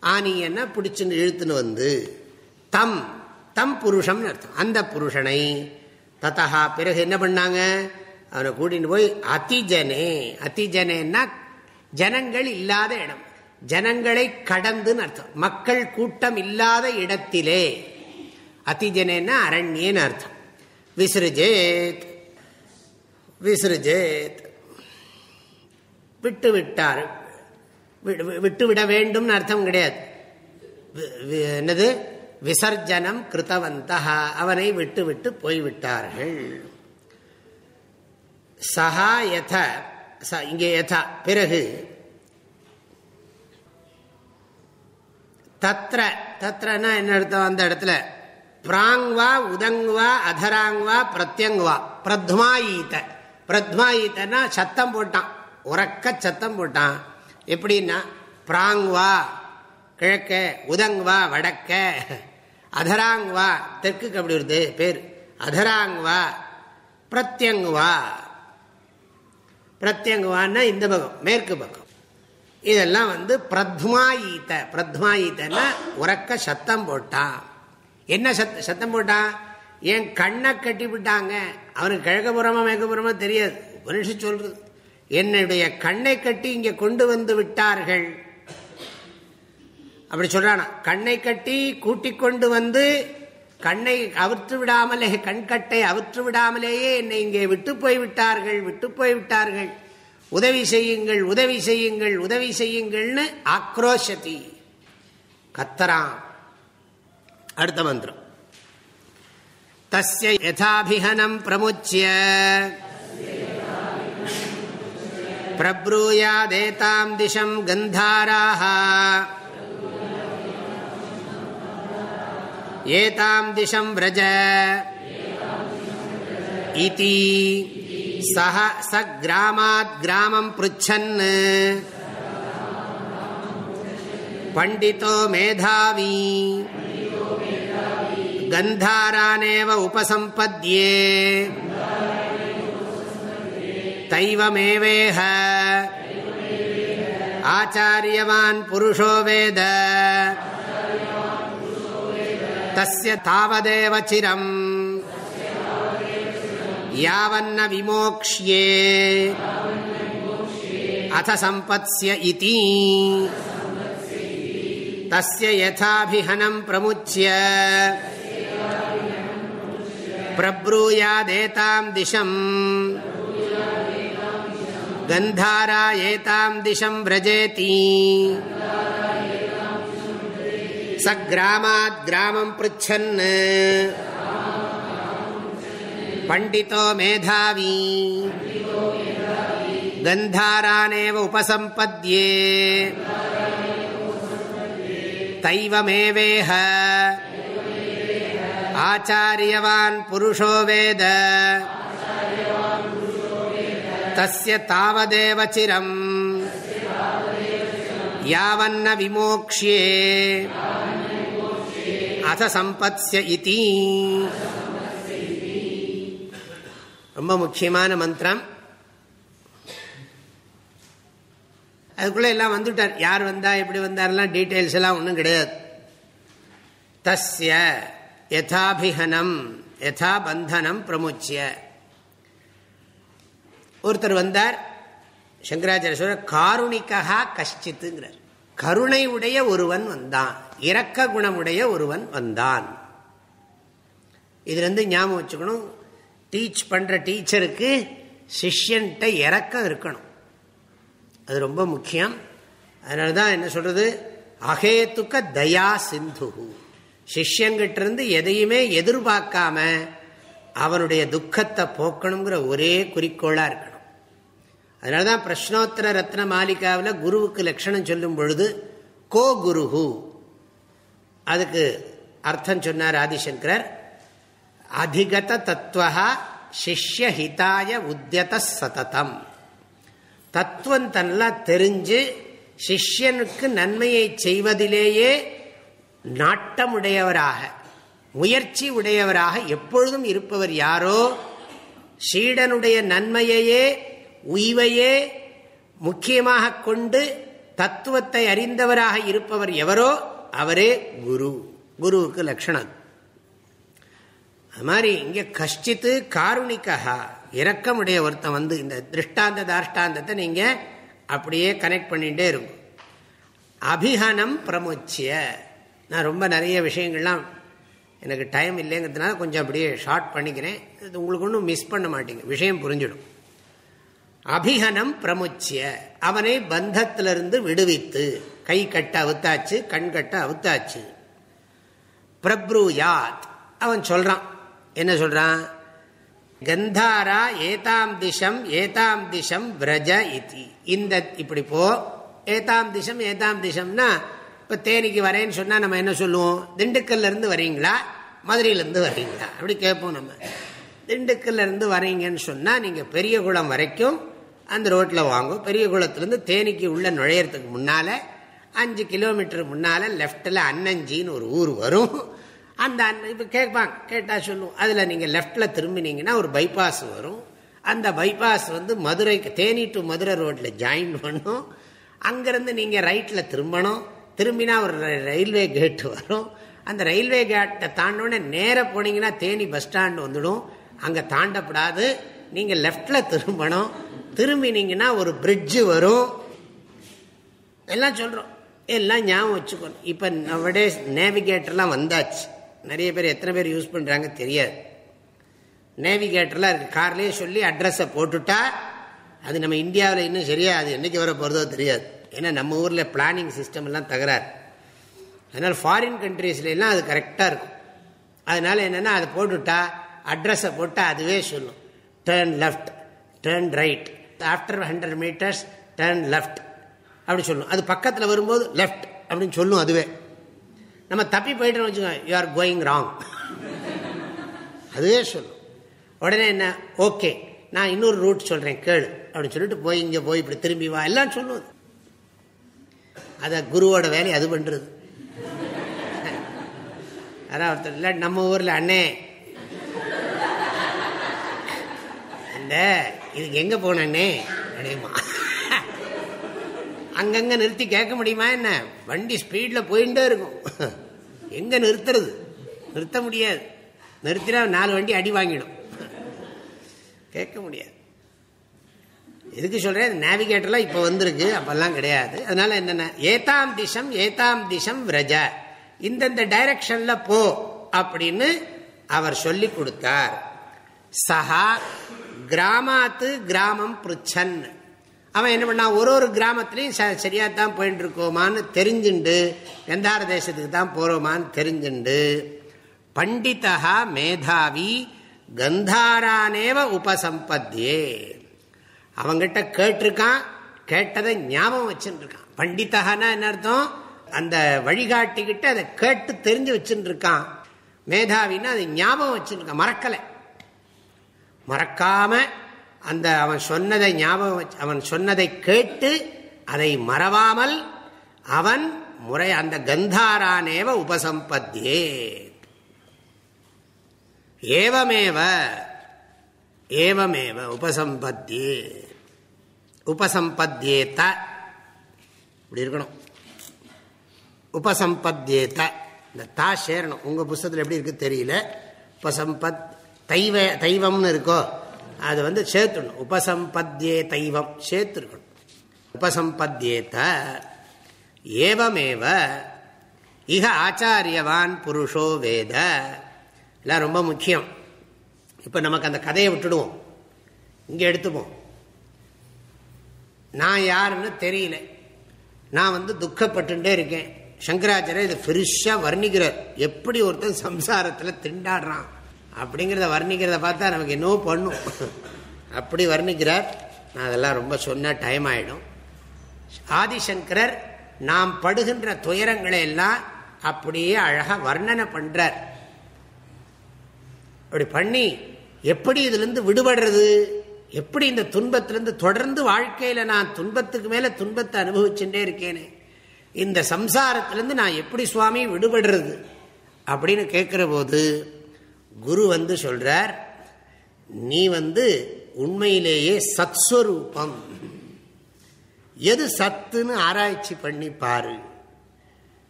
ஆனியன்னா பிடிச்சுன்னு இழுத்துன்னு வந்து தம். தம் புருஷம்னு அர்த்தம். அந்த புருஷனை ததா பிறகு என்ன பண்ணாங்க? அவனை கூட்டின்னு போய் அதிஜனே. அதிஜனேன்னா ஜனங்கள் இல்லாத இடம். ஜனங்களை கடந்துன்னு அர்த்தம். மக்கள் கூட்டம் இல்லாத இடத்திலே. அதிஜனேன்னா அரண்யன்னு அர்த்தம். விசிறுஜேத். விசிறுஜேத். விட்டு விட்டார் விட்டு விட வேண்டும் அர்த்தம் கிடையாது. என்னது? விசர்ஜனம் கிருத்தவந்தா அவனை விட்டு விட்டு போய்விட்டார்கள். சஹா யத. இங்கே யதா. பிறகு. தத்ர. தத்ரனா என்ன அர்த்தம் அந்த இடத்துல? பிராங்வா உதங்வா அதராங்வா பிரத்யங்குவா. பிரத்மாயீத்த பிரத்மாயீத்தனா சத்தம் போட்டான். உறக்க சத்தம் போட்டான். எப்படின்னா பிராங்வா கிழக்க உதங்குவா வடக்க அதராங்குவா தெற்குக்கு அப்படி வருது பேர். அதராங்குவா பிரத்யங்குவா. பிரத்யங்குவான்னா இந்த பக்கம் மேற்கு பக்கம். இதெல்லாம் வந்து பிரத்மாயீத்த பிரத்மாயீத்தன்னா உறக்க சத்தம் போட்டான். என்ன சத் சத்தம் போட்டான்? ஏன் கண்ணை கட்டி விட்டாங்க. அவனுக்கு கிழக்கப்புறமா மேற்கப்புறமா தெரியாது. மனுஷன் சொல்றது. என்னுடைய கண்ணை கட்டி இங்கே கொண்டு வந்து விட்டார்கள். அப்படி சொல்றானா. கண்ணை கட்டி கூட்டிக் கொண்டு வந்து கண்ணை அவிற்று விடாமலே கண்கட்டை அவிற்று விடாமலேயே என்னை இங்கே விட்டு போய் விட்டார்கள் விட்டு போய் விட்டார்கள். உதவி செய்யுங்கள் உதவி செய்யுங்கள் உதவி செய்யுங்கள்னு ஆக்ரோஷதி. கத்தராம். அடுத்த மந்திரம். தஸ்ய யதாபிஹனம் பிரமுச்சிய பிரப்ரூயாதேதாம் திசம் கந்தாராக ஏதாம் திசம் விரஜ இதி சஹ ச கிராமாத் கிராமம் பிருச்சன் பண்டிதோ மேதாவி கந்தாரானேவ உபசம்பத்யே தைவமேவேஹ ஆச்சாரியவான் புருஷோ வேத தஸ்ய தாவதேவ சிரம் யாவன்ன விமோக்ஷ்யே அத சம்பத்ஸ்ய இதி தஸ்ய யதாபிஹனம் பிரமுச்சிய பிரப்ரூயாதேதாம் திசம் கந்தாரா ஏதாம் திசம் விரஜேதி ச கிராமாத் கிராமம் பிருச்சன் பண்டிதோ மேதாவி கந்தாரானேவ உபசம்பத்யே தைவமேவேஹ ஆச்சாரியவான் புருஷோ வேத தஸ்ய தாவதேவ சிரம் யாவன்ன விமோக்ஷியே அத சம்பத்ய இதி ரொம்ப முக்கியமான மந்திரம். அதுக்குள்ள எல்லாம் வந்துட்டார். யார் வந்தா எப்படி வந்தார்லாம் டீட்டெயில்ஸ் எல்லாம் ஒன்றும் கிடையாது. தஸ்ய யதாபிகனம் யதா பந்தனம் பிரமுச்சிய. ஒருத்தர் வந்தார் சங்கராச்சாரிய சொல்ற காருணிக்கா கஷ்டித்துங்கிறார். கருணை உடைய ஒருவன் வந்தான் இரக்க குணமுடைய ஒருவன் வந்தான். இதுலேருந்து ஞாபகம் வச்சுக்கணும் டீச் பண்ற டீச்சருக்கு சிஷ்யன்ட்ட இறக்கம் இருக்கணும். அது ரொம்ப முக்கியம். அதனால தான் என்ன சொல்றது? அகேத்துக்க தயா சிந்து சிஷ்யங்கிட்ட இருந்து எதையுமே எதிர்பார்க்காம அவனுடைய துக்கத்தை போக்கணுங்கிற ஒரே குறிக்கோளா இருக்கணும். அதனால தான் பிரஷ்னோத்தர ரத்ன மாலிகாவில் குருவுக்கு லட்சணம் சொல்லும் பொழுது கோ குருஹு. அதுக்கு அர்த்தம் சொன்னார் ஆதிசங்கரர். அதிகத தத்துவா சிஷ்ய ஹிதாய உத்தியத சததம். தத்துவம் தன்னெல்லாம் தெரிஞ்சு சிஷ்யனுக்கு நன்மையை செய்வதிலேயே நாட்டமுடையவராக முயற்சி உடையவராக எப்பொழுதும் இருப்பவர் யாரோ? சீடனுடைய நன்மையையே உய்வையே முக்கியமாக கொண்டு தத்துவத்தை அறிந்தவராக இருப்பவர் எவரோ? அவரே குரு. குருவுக்கு லட்சணம். அது மாதிரி இங்க கஷ்டித்து காருணிக்கா இரக்கமுடைய ஒருத்தன் வந்து இந்த திருஷ்டாந்த தாஷ்டாந்தத்தை நீங்க அப்படியே கனெக்ட் பண்ணிட்டே இருக்கும். அபிஹனம் பிரமுச்சிய. நான் ரொம்ப நிறைய விஷயங்கள்லாம் எனக்கு டைம் இல்லைங்கிறதுனால கொஞ்சம் அப்படியே ஷார்ட் பண்ணிக்கிறேன். இது உங்களுக்கு ஒன்றும் மிஸ் பண்ண மாட்டீங்க. விஷயம் புரிஞ்சிடும். அபிஹனம் பிரமுச்சிய. அவனை பந்தத்திலிருந்து விடுவித்து. கை கட்ட அவுத்தாச்சு கண் கட்ட அவுத்தாச்சு. பிரப்ரூயாத். அவன் சொல்றான். என்ன சொல்றான்? கந்தாரா ஏதாம் திசம் ஏதாம் திசம் விரஜ இத்தி இந்த இப்படி போ. ஏதாம் திசம் ஏதாம் திசம்னா இப்போ தேனிக்கு வரேன்னு சொன்னால் நம்ம என்ன சொல்லுவோம்? திண்டுக்கல்லேருந்து வரீங்களா? மதுரையிலேருந்து வரீங்களா? அப்படி கேட்போம் நம்ம. திண்டுக்கல்லேருந்து வரீங்கன்னு சொன்னால் நீங்கள் பெரிய குளம் வரைக்கும் அந்த ரோட்டில் வாங்கும். பெரிய குளத்துலேருந்து தேனிக்கு உள்ள நுழையிறதுக்கு முன்னால் அஞ்சு கிலோமீட்டர் முன்னால் லெஃப்டில் அன்னஞ்சின்னு ஒரு ஊர் வரும். அந்த இப்போ கேட்பாங்க. கேட்டால் சொல்லுவோம். அதில் நீங்கள் லெஃப்டில் திரும்பினீங்கன்னா ஒரு பைபாஸ் வரும். அந்த பைபாஸ் வந்து மதுரைக்கு தேனி டு மதுரை ரோட்டில் ஜாயின் பண்ணும். அங்கேருந்து நீங்கள் ரைட்டில் திரும்பணும். திரும்பினா ஒரு ரயில்வே கேட்டு வரும். அந்த ரயில்வே கேட்டை தாண்டோடனே நேராக போனீங்கன்னா தேனி பஸ் ஸ்டாண்டு வந்துடும். அங்கே தாண்டப்படாது. நீங்கள் லெஃப்டில் திரும்பணும். திரும்பினீங்கன்னா ஒரு பிரிட்ஜு வரும். எல்லாம் சொல்கிறோம் எல்லாம் ஞாபகம் வச்சுக்கணும். இப்போ நம்மடே நேவிகேட்டர்லாம் வந்தாச்சு. நிறைய பேர் எத்தனை பேர் யூஸ் பண்ணுறாங்க தெரியாது. நேவிகேட்டர்லாம் இருக்குது கார்லேயே சொல்லி அட்ரஸை போட்டுட்டா அது நம்ம இந்தியாவில் இன்னும் சரியா அது என்றைக்கு வர போகிறதோ தெரியாது. ஏன்னா நம்ம ஊரில் பிளானிங் சிஸ்டம் எல்லாம் தகராறு. அதனால் ஃபாரின் கண்ட்ரீஸ்லாம் அது கரெக்டாக இருக்கும். அதனால் என்னென்னா அதை போட்டுவிட்டா அட்ரஸை போட்டால் அதுவே சொல்லும். Turn left turn right after hundred metres turn left அப்படின்னு சொல்லும். அது பக்கத்தில் வரும்போது லெஃப்ட் அப்படின்னு சொல்லும் அதுவே. நம்ம தப்பி போயிட்டோம்னு வச்சுக்கோங்க யூ ஆர் கோயிங் ராங் அதுவே சொல்லும். உடனே என்ன? ஓகே நான் இன்னொரு ரூட் சொல்கிறேன் கேளு. அப்படின்னு சொல்லிட்டு போய் இங்கே போய் இப்படி திரும்பி வா. எல்லாம் சொல்லுவது அதை குருவோட வேலையை அது பண்ணுறது அதான் ஒருத்தர் இல்லை நம்ம ஊரில் அண்ணே. இந்த இதுக்கு எங்கே போனே அப்படிமா அங்கங்கே நிறுத்தி கேட்க முடியுமா என்ன? வண்டி ஸ்பீடில் போயிட்டே இருக்கும். எங்கே நிறுத்துறது? நிறுத்த முடியாது. நிறுத்தினா நாலு வண்டி அடி வாங்கிடும். கேட்க முடியாது. எதுக்கு சொல்கிறேன் நேவிகேட்டர்லாம் இப்போ வந்திருக்கு. அப்பெல்லாம் கிடையாது. அதனால என்னென்ன ஏதாம் திசம் ஏதாம் திசம் விரஜ. இந்தந்த டைரக்ஷனில் போ அப்படின்னு அவர் சொல்லி கொடுத்தார். சஹா கிராமாத்து கிராமம் புருச்சன். அவன் என்ன பண்ணா ஒரு ஒரு கிராமத்துலையும் சரியா தான் போயிட்டு இருக்கோமான்னு தெரிஞ்சுண்டு எந்தார தேசத்துக்கு தான் போறோமான்னு தெரிஞ்சுண்டு பண்டிதா மேதாவி கந்தாரானேவ உபசம்பத்தியே. அவங்கிட்ட கேட்டிருக்கான் கேட்டதை ஞாபகம் வச்சுருக்கான் பண்டித்தகனா என்ன அர்த்தம்? அந்த வழிகாட்டிக்கிட்ட அதை கேட்டு தெரிஞ்சு வச்சுருக்கான் இருக்கான் மேதாவின்னா அதை ஞாபகம் வச்சுருக்கான் மறக்கலை. மறக்காம அந்த அவன் சொன்னதை ஞாபகம் அவன் சொன்னதை கேட்டு அதை மறவாமல் அவன் முறை அந்த கந்தாரானேவ உபசம்பத்தியே ஏவமேவ ஏவமேவ உபசம்பத்தியே உபசம்பத்தியேத்த. இப்படி இருக்கணும். உபசம்பத்தியேத்த. இந்த தா சேரணும். உங்கள் புஸ்தகத்தில் எப்படி இருக்கு தெரியல. உபசம்பத் தைவ தைவம்னு இருக்கோ அது வந்து சேர்த்துடணும். உபசம்பத்தியே தைவம் சேர்த்துருக்கணும். உபசம்பத்தியேத்த. ஏவமேவ. இக ஆச்சாரியவான் புருஷோ வேத. எல்லாம் ரொம்ப முக்கியம். இப்போ நமக்கு அந்த கதையை விட்டுடுவோம். இங்கே எடுத்துப்போம். நான் யாருன்னு தெரியல. நான் வந்து துக்கப்பட்டுட்டே இருக்கேன். சங்கராச்சாரிய இதை பெருசாக வர்ணிக்கிறார். எப்படி ஒருத்தன் சம்சாரத்தில் திண்டாடுறான் அப்படிங்கிறத வர்ணிக்கிறத பார்த்தா நமக்கு என்னவோ பண்ணும். அப்படி வர்ணிக்கிறார். நான் அதெல்லாம் ரொம்ப சொன்ன டைம் ஆகிடும் ஆதிசங்கரர் நாம் படுகின்ற துயரங்களை எல்லாம் அப்படியே அழகாக வர்ணனை பண்ணுறார் அப்படி பண்ணி எப்படி இதுலேருந்து விடுபடுறது? எப்படி இந்த துன்பத்திலேருந்து தொடர்ந்து வாழ்க்கையில் நான் துன்பத்துக்கு மேலே துன்பத்தை அனுபவிச்சுட்டே இருக்கேனே? இந்த சம்சாரத்திலேருந்து நான் எப்படி சுவாமி விடுபடுறது? அப்படின்னு கேட்குற போது குரு வந்து சொல்கிறார் நீ வந்து உண்மையிலேயே சத்ஸ்வரூபம். எது சத்துன்னு ஆராய்ச்சி பண்ணி பாரு.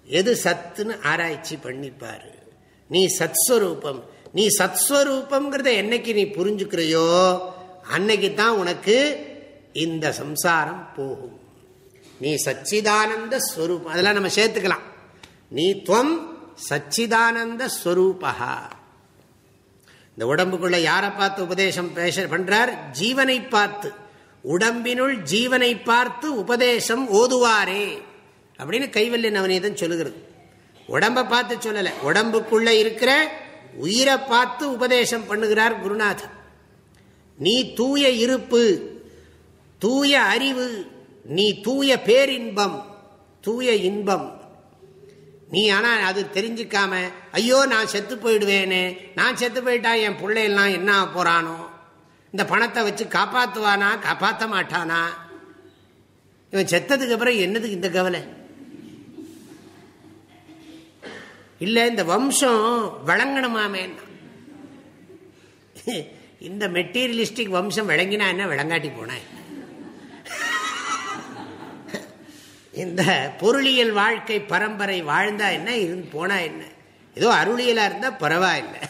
எது சத்துன்னு ஆராய்ச்சி பண்ணி பாரு. நீ சத்ஸ்வரூபம். நீ சத்ஸ்வரூபம்ங்கிறத என்னைக்கு நீ புரிஞ்சுக்கிறையோ அன்னைக்கு தான் உனக்கு இந்த சம்சாரம் போகும். நீ சச்சிதானந்த ஸ்வரூபம் அதெல்லாம் நம்ம சேர்த்துக்கலாம். நீ துவம் சச்சிதானந்த ஸ்வரூபா இந்த உடம்புக்குள்ள யாரை பார்த்து உபதேசம் பேச பண்றார்? ஜீவனை பார்த்து. உடம்பினுள் ஜீவனை பார்த்து உபதேசம் ஓதுவாரே. அப்படின்னு கைவல்ய நவநீதன் சொல்லுகிறது. உடம்ப பார்த்து சொல்லல. உடம்புக்குள்ள இருக்கிற உயிரை பார்த்து உபதேசம் பண்ணுகிறார் குருநாதன் நீ தூய இருப்பு தூய அறிவு நீ தூய பேரின்பம் தூய இன்பம். நீ ஆனால் அது தெரிஞ்சுக்காம ஐயோ நான் செத்து போயிடுவேனே நான் செத்து போயிட்டா என் பிள்ளையெல்லாம் என்ன போறானோ? இந்த பணத்தை வச்சு காப்பாற்றுவானா காப்பாற்ற மாட்டானா? இவன் செத்ததுக்கு அப்புறம் என்னதுக்கு இந்த கவலை? இல்லை இந்த வம்சம் வழங்கணுமாமே இந்த மெட்டீரியலிஸ்டிக் வம்சம் விளங்கினா என்ன விளங்காட்டி போனா இந்த பொருளியல் வாழ்க்கை பரம்பரை வாழ்ந்தா என்ன இருந்து போனா என்ன? ஏதோ அருளியலா இருந்தா பரவாயில்லை.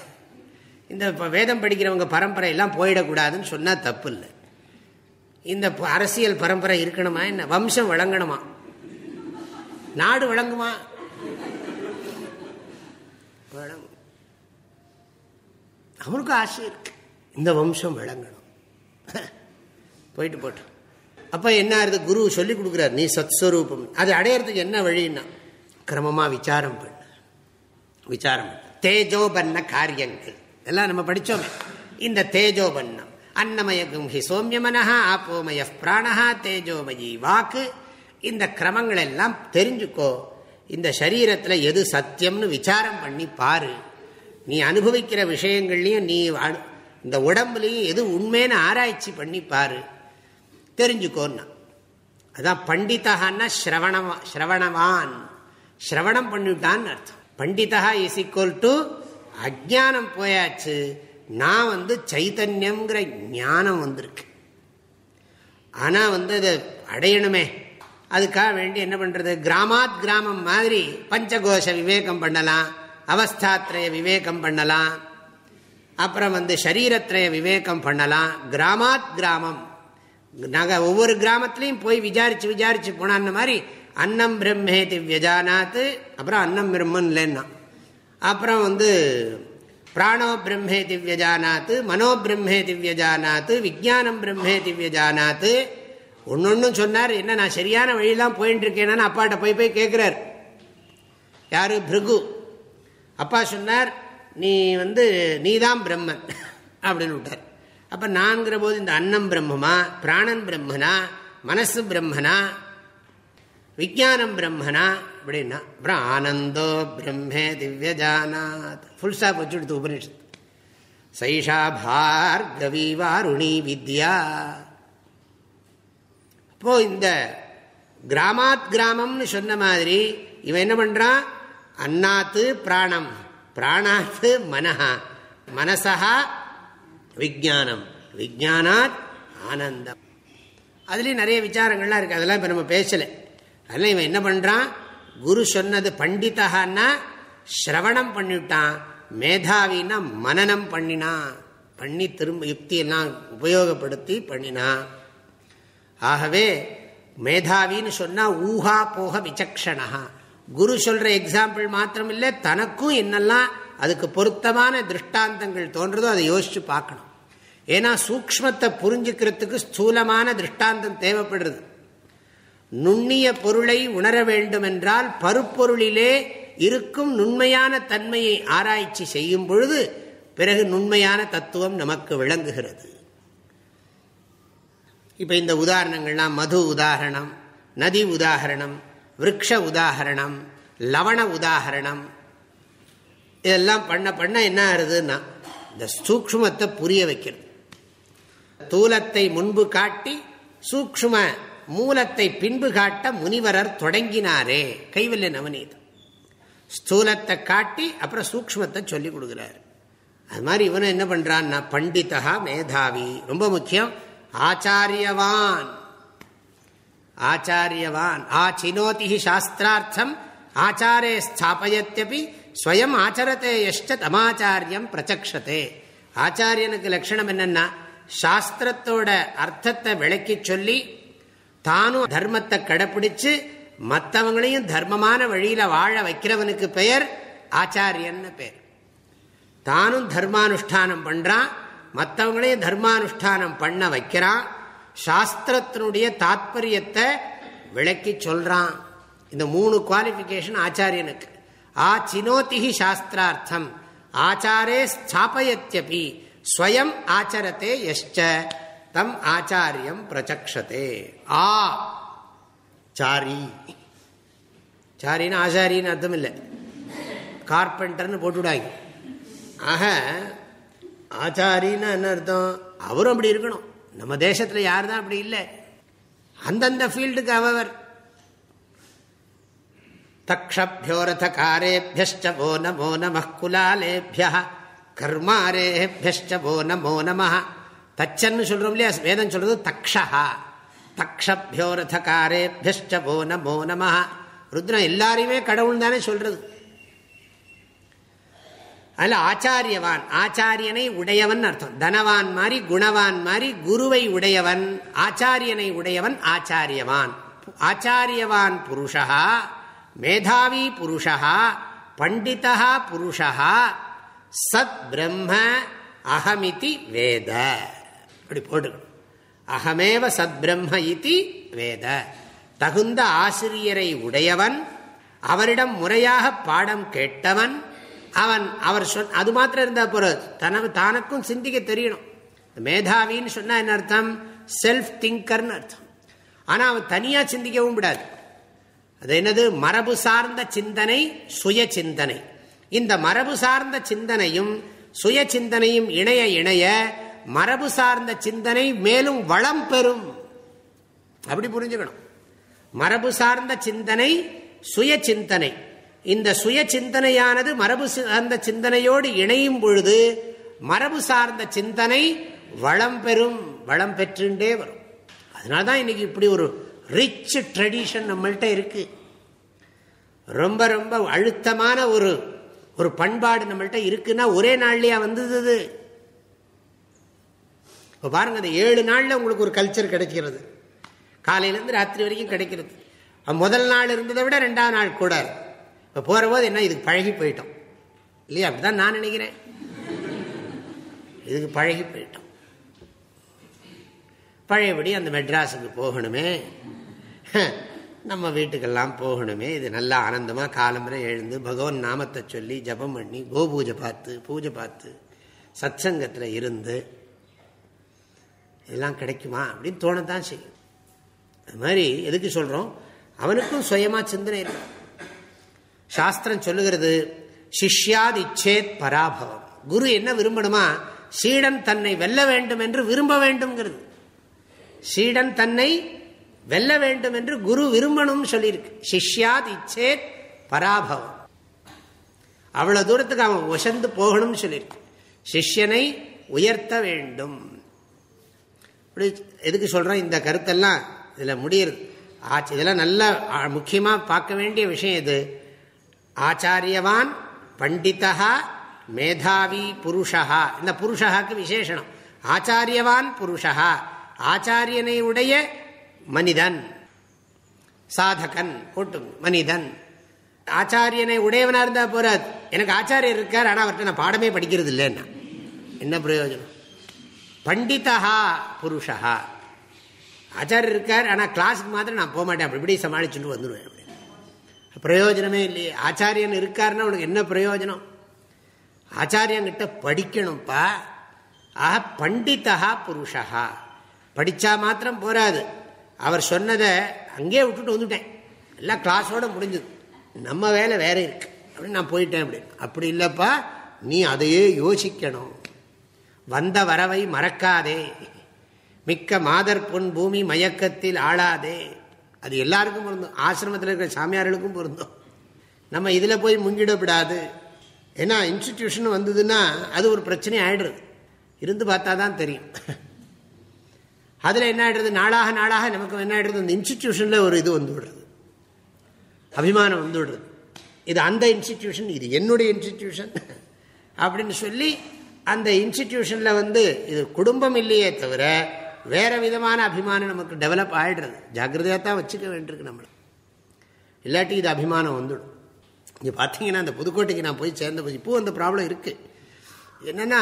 இந்த வேதம் படிக்கிறவங்க பரம்பரை எல்லாம் போயிடக்கூடாதுன்னு சொன்னா தப்பு இல்லை இந்த அரசியல் பரம்பரை இருக்கணுமா என்ன? வம்சம் வழங்கணுமா நாடு விளங்குமா? அவனுக்கும் ஆசை இருக்கு. இந்த வம்சம் விளங்கணும். போயிட்டு போட்டு. அப்ப என்ன ஆகுது? குரு சொல்லி கொடுக்குறார் நீ சத்ஸ்வரூபம். அது அடையறதுக்கு என்ன வழின்னா கிரமமா விசாரம் பண்ண. விசாரம் பண்ண. தேஜோபன்ன காரியங்கள். எல்லாம் நம்ம படிச்சோமே. இந்த தேஜோபன்னம். அன்னமய கும்ஹி சோமியமனஹா ஆப்போமய பிராணஹா தேஜோமயி வாக்கு. இந்த கிரமங்கள் எல்லாம் தெரிஞ்சுக்கோ. இந்த சரீரத்தில் எது சத்தியம்னு விசாரம் பண்ணி பாரு. நீ அனுபவிக்கிற விஷயங்கள்லையும் நீ இந்த உடம்புலையும் எது உண்மைன்னு ஆராய்ச்சி பண்ணி பாரு. தெரிஞ்சுக்கோன்னா. அதான் பண்டிதகான்னா ஸ்ரவணவா ஸ்ரவணவான். ஸ்ரவணம் பண்ணிவிட்டான்னு அர்த்தம். பண்டிதா இஸ் ஈக்குவல் டு அஜானம் போயாச்சு. நான் வந்து சைத்தன்யம்ங்கிற ஞானம் வந்திருக்கு. ஆனால் வந்து அதை அடையணுமே. அதுக்காக வேண்டி என்ன பண்ணுறது கிராமாத் கிராமம் மாதிரி பஞ்சகோஷ விவேகம் பண்ணலாம். அவஸ்தாத்திரய விவேகம் பண்ணலாம். அப்புறம் வந்து சரீரத்திரய விவேகம் பண்ணலாம். கிராமாத் கிராமம். நாங்கள் ஒவ்வொரு கிராமத்துலேயும் போய் விசாரிச்சு விசாரிச்சு அந்த மாதிரி அன்னம் பிரம்மே திவ்யஜானாத்து அப்புறம் அன்னம் பிரம்மன் இல்லைன்னா. அப்புறம் வந்து பிராணோ பிரம்மே திவ்யஜானாத்து மனோ பிரம்மே திவ்யஜானாத்து விஜானம் பிரம்மே திவ்யஜானாத்து ஒன்று ஒன்றும் சொன்னார் என்ன நான் சரியான வழியெல்லாம் போயிட்டு இருக்கேன்னு அப்பாட்ட போய் போய் கேட்குறார் யாரு? பிருகு. அப்பா சொன்னார் நீ வந்து நீதான் பிரம்மன். அப்படின்னு விட்டார். அப்போ நான்கிற போது இந்த அன்னம் பிரம்மமா பிராணன் பிரம்மனா மனசு பிரம்மனா விஜானம் பிரம்மனா அப்படின்னா அப்புறம் ஆனந்தோ பிரம்மே திவ்ய ஜானாத் ஃபுல் ஸ்டாப் வச்சுடுத்து உபனிஷத்து சைஷா பார்கவி வாருணி வித்யா. அப்போது இந்த கிராமாத் கிராமம்னு சொன்ன மாதிரி இவன் என்ன பண்ணுறான் அன்னாத்து பிராணம். பிராணாத்து மனஹா. மனசா விஜானம் விஜானாத் ஆனந்தம். அதுலேயும் நிறைய விசாரங்கள்லாம் இருக்குது அதெல்லாம் இப்போ நம்ம பேசலை. அதெல்லாம் இவன் என்ன பண்ணுறான் குரு சொன்னது பண்டிதகான்னா ஸ்ரவணம் பண்ணிவிட்டான். மேதாவின்னா மனநம் பண்ணினான். பண்ணி திரும்ப யுக்தியெல்லாம் உபயோகப்படுத்தி பண்ணினான். ஆகவே மேதாவின்னு சொன்னால் ஊஹா போக விசக்ஷணா குரு சொல்ற எக்ஸாம்பிள் மாத்திரம் இல்லை தனக்கும் என்னெல்லாம் அதுக்கு பொருத்தமான திருஷ்டாந்தங்கள் தோன்றதோ அதை யோசிச்சு பார்க்கணும். ஏன்னா சூக்மத்தை புரிஞ்சுக்கிறதுக்கு ஸ்தூலமான திருஷ்டாந்தம் தேவைப்படுறது. நுண்ணிய பொருளை உணர வேண்டும் என்றால் பருப்பொருளிலே இருக்கும் நுண்மையான தன்மையை ஆராய்ச்சி செய்யும் பொழுது பிறகு நுண்மையான தத்துவம் நமக்கு விளங்குகிறது. இப்போ இந்த உதாரணங்கள்லாம் மது உதாரணம் நதி உதாரணம் விரக்ஷ உதாகரணம் லவண உதாகரணம். இதெல்லாம் பண்ண பண்ண என்ன ஆகுதுன்னா இந்த சூக்ஷ்மத்தை புரிய வைக்கிறது. தூலத்தை முன்பு காட்டி சூக்ம மூலத்தை பின்பு காட்ட முனிவரர் தொடங்கினாரே. கைவல்ய நவநீதம். ஸ்தூலத்தை காட்டி அப்புறம் சூக்மத்தை சொல்லி கொடுக்குறாரு. அது மாதிரி இவனும் என்ன பண்றான்னா பண்டிதா மேதாவி. ரொம்ப முக்கியம். ஆச்சாரியவான். ஆச்சாரியவான். ஆ சினோதி சாஸ்திரார்த்தம். ஆச்சாரே ஸ்தாபயத்தியபி ஸ்வயம் ஆச்சரத்தை எஷ்ட தமாச்சாரியம் பிரச்சக்ஷதே. ஆச்சாரியனுக்கு லட்சணம் என்னன்னா சாஸ்திரத்தோட அர்த்தத்தை விளக்கி சொல்லி தானும் தர்மத்தை கடைப்பிடிச்சு மற்றவங்களையும் தர்மமான வழியில வாழ வைக்கிறவனுக்கு பெயர் ஆச்சாரியன்னு பெயர் தானும் தர்மானுஷ்டானம் பண்றான் மற்றவங்களையும் தர்மானுஷ்டானம் பண்ண வைக்கிறான் சாஸ்திரத்தினுடைய தாத்பரியத்தை விளக்கி சொல்றான். இந்த மூணு குவாலிபிகேஷன் ஆச்சாரியனுக்கு. ஆ சினோதிஹி சாஸ்திரார்த்தம். ஆச்சாரே ஸ்தாபயத்தியபி ஸ்வயம் ஆச்சரத்தே எஷ்ட தம் ஆச்சாரியம் பிரச்சக்ஷதே. ஆ. சாரி. சாரின்னு ஆச்சாரின்னு அர்த்தம் இல்லை கார்பெண்டர்னு போட்டுவிடாங்க ஆக ஆச்சாரின்னு என்ன அர்த்தம்? அவரும் அப்படி இருக்கணும். நம்ம தேசத்தில் யார் தான் அப்படி இல்லை. அந்தந்த ஃபீல்டுக்கு அவர் தக்ஷபியோரதகாரேபியஷ்ட நமோ நம குலாலேபிய கர்மாரேபியோ நமோ நம தச்சன்னு சொல்றோம் இல்லையா? வேதம் சொல்றது தக்ஷா தக்ஷபியோரதகாரேபியஷ்ட நமோ நம ருத்ரம் எல்லாரையுமே கடவுள் தானே சொல்றது. அதில் ஆச்சாரியவான். ஆச்சாரியனை உடையவன் அர்த்தம். தனவான் மாதிரி குணவான் மாதிரி குருவை உடையவன் ஆச்சாரியனை உடையவன் ஆச்சாரியவான். ஆச்சாரியவான் புருஷா மேதாவி புருஷா பண்டிதா புருஷா சத் பிரம்ம அகமிதி வேத. அப்படி போட்டுக்கணும். அகமேவ சத் பிரம்ம இதி வேத. தகுந்த ஆசிரியரை உடையவன் அவரிடம் முறையாக பாடம் கேட்டவன் அவன் அவர் சொன் அது மாத்திரம் இருந்தால் போகிறது தனக்கு தானக்கும் சிந்திக்க தெரியணும். மேதாவின்னு சொன்னால் என்ன அர்த்தம்? செல்ஃப் திங்கர்னு அர்த்தம். ஆனால் அவன் தனியாக சிந்திக்கவும் விடாது. அது என்னது? மரபு சார்ந்த சிந்தனை சுய சிந்தனை. இந்த மரபு சார்ந்த சிந்தனையும் சுய சிந்தனையும் இணைய இணைய மரபு சார்ந்த சிந்தனை மேலும் வளம் பெறும். அப்படி புரிஞ்சுக்கணும். மரபு சார்ந்த சிந்தனை சுய சிந்தனை. இந்த சுய சிந்தனையானது மரபு சார்ந்த சிந்தனையோடு இணையும் பொழுது மரபு சார்ந்த சிந்தனை வளம் பெறும் வளம் பெற்றுண்டே வரும். அதனால்தான் இன்னைக்கு இப்படி ஒரு ரிச் ட்ரெடிஷன் நம்மள்கிட்ட இருக்கு. ரொம்ப ரொம்ப அழுத்தமான ஒரு ஒரு பண்பாடு நம்மள்கிட்ட இருக்குன்னா ஒரே நாள்லயா வந்தது? இப்போ பாருங்க அந்த ஏழு நாளில் உங்களுக்கு ஒரு கல்ச்சர் கிடைக்கிறது. காலையிலேருந்து ராத்திரி வரைக்கும் கிடைக்கிறது. முதல் நாள் இருந்ததை விட ரெண்டாவது நாள் கூட. இப்போ போகிற போது என்ன இதுக்கு பழகி போயிட்டோம். இல்லையா? அப்படிதான் நான் நினைக்கிறேன். இதுக்கு பழகி போயிட்டோம். பழையபடி அந்த மெட்ராஸுக்கு போகணுமே. நம்ம வீட்டுக்கெல்லாம் போகணுமே. இது நல்லா ஆனந்தமாக காலம்பரை எழுந்து பகவான் நாமத்தை சொல்லி ஜபம் பண்ணி கோபூஜை பார்த்து பூஜை பார்த்து சத் சங்கத்தில் இருந்து இதெல்லாம் கிடைக்குமா அப்படின்னு தோணத்தான் செய்யும். அது மாதிரி எதுக்கு சொல்கிறோம் அவனுக்கும் சுயமாக சிந்தனை இருக்கும் சாஸ்திரம் சொல்லுகிறது சிஷ்யாத் இச்சேத் பராபவம். குரு என்ன விரும்பணுமா? சீடன் தன்னை வெல்ல வேண்டும் என்று விரும்ப வேண்டும்ங்கிறது. சீடன் தன்னை வெல்ல வேண்டும் என்று குரு விரும்பணும் சொல்லியிருக்கு. சிஷ்யாத் இச்சேத் பராபவம். அவ்வளவு தூரத்துக்கு அவன் ஒசந்து போகணும்னு சொல்லியிருக்கு. சிஷ்யனை உயர்த்த வேண்டும். எதுக்கு சொல்றோம்? இந்த கருத்தெல்லாம் இதுல முடியுது இதெல்லாம் நல்ல முக்கியமாக பார்க்க வேண்டிய விஷயம் இது ஆச்சாரியவான் பண்டிதா மேதாவி புருஷா இந்த புருஷாக்கு விசேஷனம். ஆச்சாரியவான் புருஷா ஆச்சாரியனை உடைய மனிதன். சாதகன் கூட்டும் மனிதன். ஆச்சாரியனை உடையவனா இருந்தா போறாது. எனக்கு ஆச்சாரியர் இருக்கார் ஆனால் அவர்கிட்ட நான் பாடமே படிக்கிறது இல்லைன்னா என்ன பிரயோஜனம்? பண்டிதா புருஷா ஆச்சாரியர் இருக்கார் ஆனால் கிளாஸுக்கு மாத்திரம் நான் போக மாட்டேன் அப்படி இப்படி சமாளிச்சுட்டு வந்துடுவேன் பிரயோஜனமே இல்லையே. ஆச்சாரியன் இருக்காருன்னா உனக்கு என்ன பிரயோஜனம்? ஆச்சாரியங்கிட்ட படிக்கணும்ப்பா. ஆஹா பண்டிதா புருஷா படித்தா மாத்திரம் போராது. அவர் சொன்னதை அங்கேயே விட்டுட்டு வந்துட்டேன். எல்லாம் கிளாஸோடு முடிஞ்சது. நம்ம வேலை வேற இருக்கு. அப்படின்னு நான் போயிட்டேன் அப்படின்னு அப்படி இல்லைப்பா நீ அதையே யோசிக்கணும். வந்த வரவை மறக்காதே. மிக்க மாதர் பொன் பூமி மயக்கத்தில் ஆளாதே. அது எல்லாருக்கும் பொருந்தும். ஆசிரமத்தில் இருக்கிற சாமியார்களுக்கும் பொருந்தும். நம்ம இதில் போய் முங்கிடப்படாது. ஏன்னா இன்ஸ்டிடியூஷன் வந்ததுன்னா அது ஒரு பிரச்சனை ஆயிடுறது. இருந்து பார்த்தா தான் தெரியும். அதில் என்ன ஆயிடுறது? நாளாக நாளாக நமக்கு என்ன ஆயிடுறது? அந்த இன்ஸ்டிடியூஷனில் ஒரு இது வந்து விடுறது. அபிமானம் வந்து விடுறது. இது அந்த இன்ஸ்டிடியூஷன் இது என்னுடைய இன்ஸ்டிடியூஷன் அப்படின்னு சொல்லி அந்த இன்ஸ்டிடியூஷனில் வந்து இது குடும்பம் இல்லையே தவிர வேறு விதமான அபிமானம் நமக்கு டெவலப் ஆகிடுறது ஜாக்கிரதையாக தான் வச்சுக்க வேண்டியிருக்கு நம்மளை. இல்லாட்டி இது அபிமானம் வந்துடும். இங்கே பார்த்தீங்கன்னா அந்த புதுக்கோட்டைக்கு நான் போய் சேர்ந்த போது இப்போது அந்த ப்ராப்ளம் இருக்குது என்னென்னா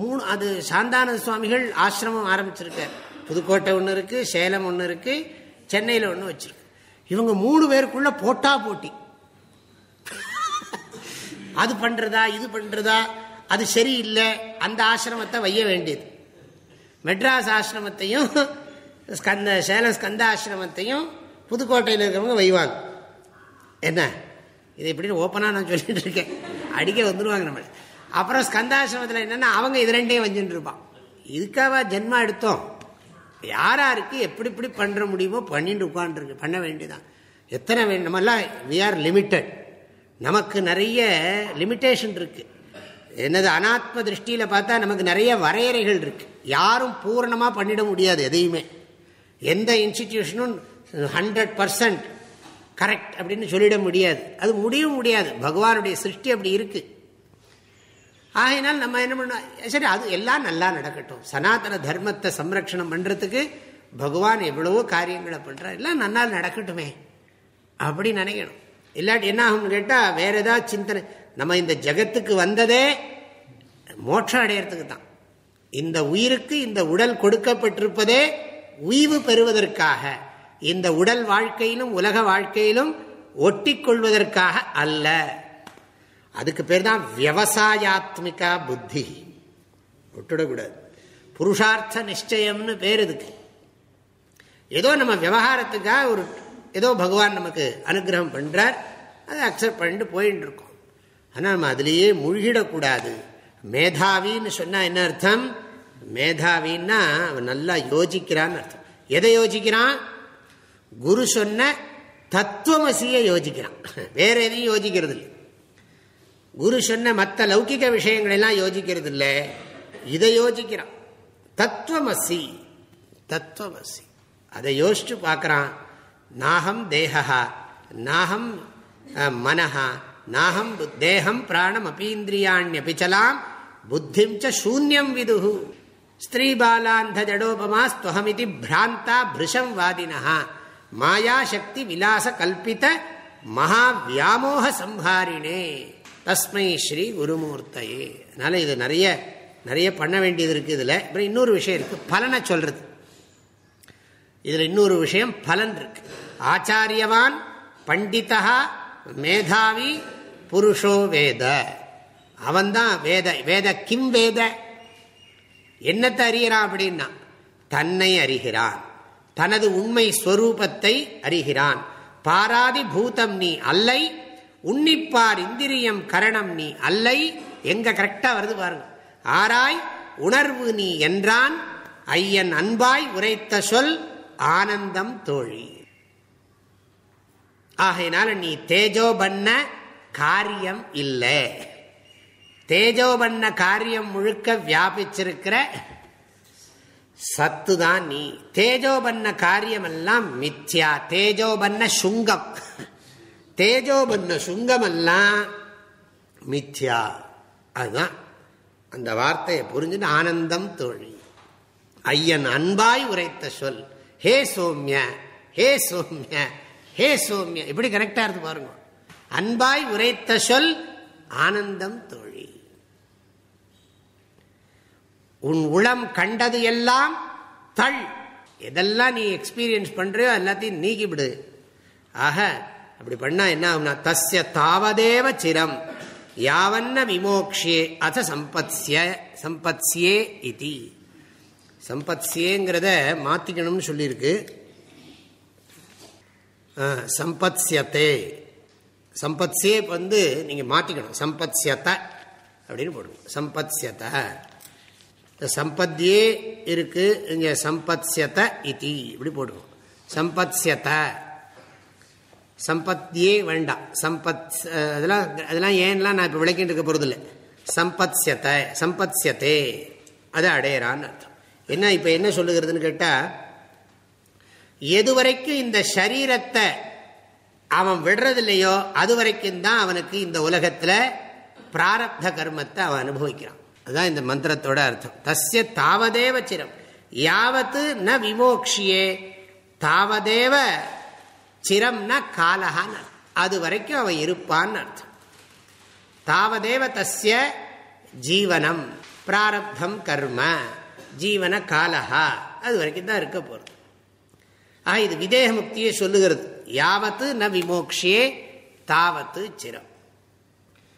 மூணு அது சாந்தானந்த சுவாமிகள் ஆசிரமம் ஆரம்பிச்சிருக்கார். புதுக்கோட்டை ஒன்று இருக்குது சேலம் ஒன்று இருக்குது சென்னையில் ஒன்று வச்சுருக்கு. இவங்க மூணு பேருக்குள்ளே போட்டா போட்டி. அது பண்ணுறதா இது பண்ணுறதா அது சரியில்லை அந்த ஆசிரமத்தை வைய வேண்டியது. மெட்ராஸ் ஆசிரமத்தையும் ஸ்கந்த சேலம் ஸ்கந்த ஆசிரமத்தையும் புதுக்கோட்டையில் இருக்கிறவங்க வைவாங்க. என்ன? இது எப்படின்னு ஓப்பனாக நான் சொல்லிட்டு இருக்கேன். அடிக்க வந்துடுவாங்க நம்ம அப்புறம் ஸ்கந்தாசிரமத்தில் என்னென்னா அவங்க இது ரெண்டையும் வஞ்சுட்டு இருப்பான். இதுக்காக ஜென்மா எடுத்தோம்? யாராருக்கு எப்படி எப்படி பண்ணுற முடியுமோ பண்ணிட்டு உட்காந்துருக்கு பண்ண வேண்டியதான் எத்தனை வேணும் நம்மெல்லாம் வி ஆர் லிமிட்டட் நமக்கு நிறைய லிமிட்டேஷன் இருக்குது என்னது அனாத்ம திருஷ்டியில் பார்த்தா நமக்கு நிறைய வரையறைகள் இருக்குது யாரும் பூர்ணமாக பண்ணிட முடியாது எதையுமே. எந்த இன்ஸ்டிடியூஷனும் ஹண்ட்ரட் பர்சன்ட் கரெக்ட் அப்படின்னு சொல்லிட முடியாது. அது முடியவும் முடியாது. பகவானுடைய சிருஷ்டி அப்படி இருக்குது ஆகையினால் நம்ம என்ன பண்ணோம் சரி அது எல்லாம் நல்லா நடக்கட்டும். சனாதன தர்மத்தை சம்ரக்ஷணம் பண்ணுறதுக்கு பகவான் எவ்வளவோ காரியங்களை பண்ணுறார் எல்லாம் நன்னால் நடக்கட்டுமே. அப்படி நினைக்கணும். இல்லாட்டி என்ன ஆகும்னு கேட்டால் வேற ஏதாவது சிந்தனை நம்ம இந்த ஜகத்துக்கு வந்ததே மோட்சம் அடையிறதுக்கு தான் இந்த உயிருக்கு இந்த உடல் கொடுக்கப்பட்டிருப்பதே உய்வு பெறுவதற்காக இந்த உடல் வாழ்க்கையிலும் உலக வாழ்க்கையிலும் ஒட்டி கொள்வதற்காக அல்ல. அதுக்கு பேர் தான் விவசாயாத்மிகா புத்தி. விட்டுடக்கூடாது புருஷார்த்த நிச்சயம்னு பேர் இதுக்கு. ஏதோ நம்ம விவகாரத்துக்காக ஒரு ஏதோ பகவான் நமக்கு அனுகிரகம் பண்ணுறார் அதை அக்செப்ட் பண்ணிட்டு போயின்னு இருக்கோம் ஆனால் நம்ம அதுலேயே முழுகிடக்கூடாது. மேதாவின்னு சொன்னால் என்ன அர்த்தம்? மேதாவின்னா அவன் நல்லா யோசிக்கிறான்னு அர்த்தம். எதை யோசிக்கிறான்? குரு சொன்ன தத்துவமசியை யோசிக்கிறான். வேற எதையும் யோசிக்கிறது இல்லை. குரு சொன்ன மற்ற லௌகிக விஷயங்களெல்லாம் யோசிக்கிறது இல்லை. இதை யோசிக்கிறான். தத்துவமசி. தத்துவமசி. அதை யோசிச்சு பார்க்குறான். நாகம் தேகா நாகம் மனஹா. நாகம் தேகம் பிராணம் அபீந்திரியாண்யபிச்சலாம் புத்திம் ச சூன்யம் விதுகு ஸ்திரீ பாலாந்த ஜடோபமா ஸ்வஹமிதி பிராந்தா பிருஷம் வாதினா மாயாசக்தி விலாச கல்பித்த மகா வியாமோக சம்ஹாரினே. தஸ்மை ஸ்ரீ குருமூர்த்தையே. அதனால இது நிறைய நிறைய பண்ண வேண்டியது இருக்கு இதில். அப்புறம் இன்னொரு விஷயம் இருக்கு பலனை சொல்றது. இதில் இன்னொரு விஷயம் பலன் இருக்கு. ஆச்சாரியவான் பண்டிதா மேதாவி புருஷோ வேத. அவன்தான் வேத வேத கிம் வேத? என்னத்தை அறிகிறான் அப்படின்னா தன்னை அறிகிறான். தனது உண்மை ஸ்வரூபத்தை அறிகிறான். பாராதி பூதம் நீ அல்லை உன்னிப்பார் இந்திரியம் கரணம் நீ அல்லை. எங்க கரெக்டா வருது பாருங்க. ஆராய் உணர்வு நீ என்றான். ஐயன் அன்பாய் உரைத்த சொல் ஆனந்தம் தோழி. ஆகையினால நீ தேஜோ பண்ண காரியம் இல்லை. தேஜோ பண்ண காரியம் முழுக்க வியாபிச்சிருக்கிற சத்து தான் நீ. தேஜோ பண்ண காரியம் எல்லாம் மித்யா. தேஜோ பண்ண சுங்கம். தேஜோ பண்ண சுங்கம் எல்லாம் மித்யா. அதுதான் அந்த வார்த்தையை புரிஞ்சுன்னு ஆனந்தம் தோழி. ஐயன் அன்பாய் உரைத்த சொல். ஹே சோம்ய ஹே சோம்ய. ஹே சௌமியா இப்படி கரெக்டா இருக்கு பாருங்க. அன்பாய் உரைத்த சொல் ஆனந்தம் தோழி. உன் உளம் கண்டது எல்லாம் தள். எதெல்லாம் நீ எக்ஸ்பீரியன்ஸ் பண்றியோ எல்லாத்தையும் நீக்கிவிடு ஆக அப்படி பண்ணா என்ன ஆகும்னா தஸ்ய தாவதேவ சிரம். யாவன்ன விமோக்ஷே அத சம்பத்ய சம்பத்யே இது. சம்பத்யேங்கிறத மாத்திக்கணும்னு சொல்லியிருக்கு. சம்பத்ஸ்யத்தே சம்பத்யே வந்து நீங்கள் மாற்றிக்கணும் சம்பத்யத அப்படின்னு போடுங்க சம்பத்ஸ்யத. சம்பத்தியே இருக்கு இங்கே சம்பத்ஸ்யத இத்தி இப்படி போடுவோம் சம்பத்ஸ்யத. சம்பத்தியே வேண்டாம். சம்பத் அதெல்லாம் அதெல்லாம் ஏன்லாம் நான் இப்போ விளக்கிட்டு இருக்க போகிறது இல்லை சம்பத்யத சம்பத்யத்தே அதை அடையிறான்னு அர்த்தம். என்ன இப்போ என்ன சொல்லுகிறதுன்னு கேட்டால் எதுவரைக்கும் இந்த சரீரத்தை அவன் விடுறதில்லையோ அது வரைக்கும் தான் அவனுக்கு இந்த உலகத்தில் பிராரப்த கர்மத்தை அவன் அனுபவிக்கிறான். அதுதான் இந்த மந்திரத்தோட அர்த்தம். தஸ்ய தாவதேவ சிரம். யாவத்து ந விமோக்ஷியே. தாவதேவ சிரம் ந காலகான் அது வரைக்கும் அவன் இருப்பான்னு அர்த்தம். தாவதேவ தஸ்ய ஜீவனம். பிராரப்தம் கர்ம. ஜீவன காலஹா. அது வரைக்கும் தான் இருக்க போகிறது ஆ இது விதேக முக்தியை சொல்லுகிறது. யாவத்து ந விமோக்ஷே தாவத்து சிரம்.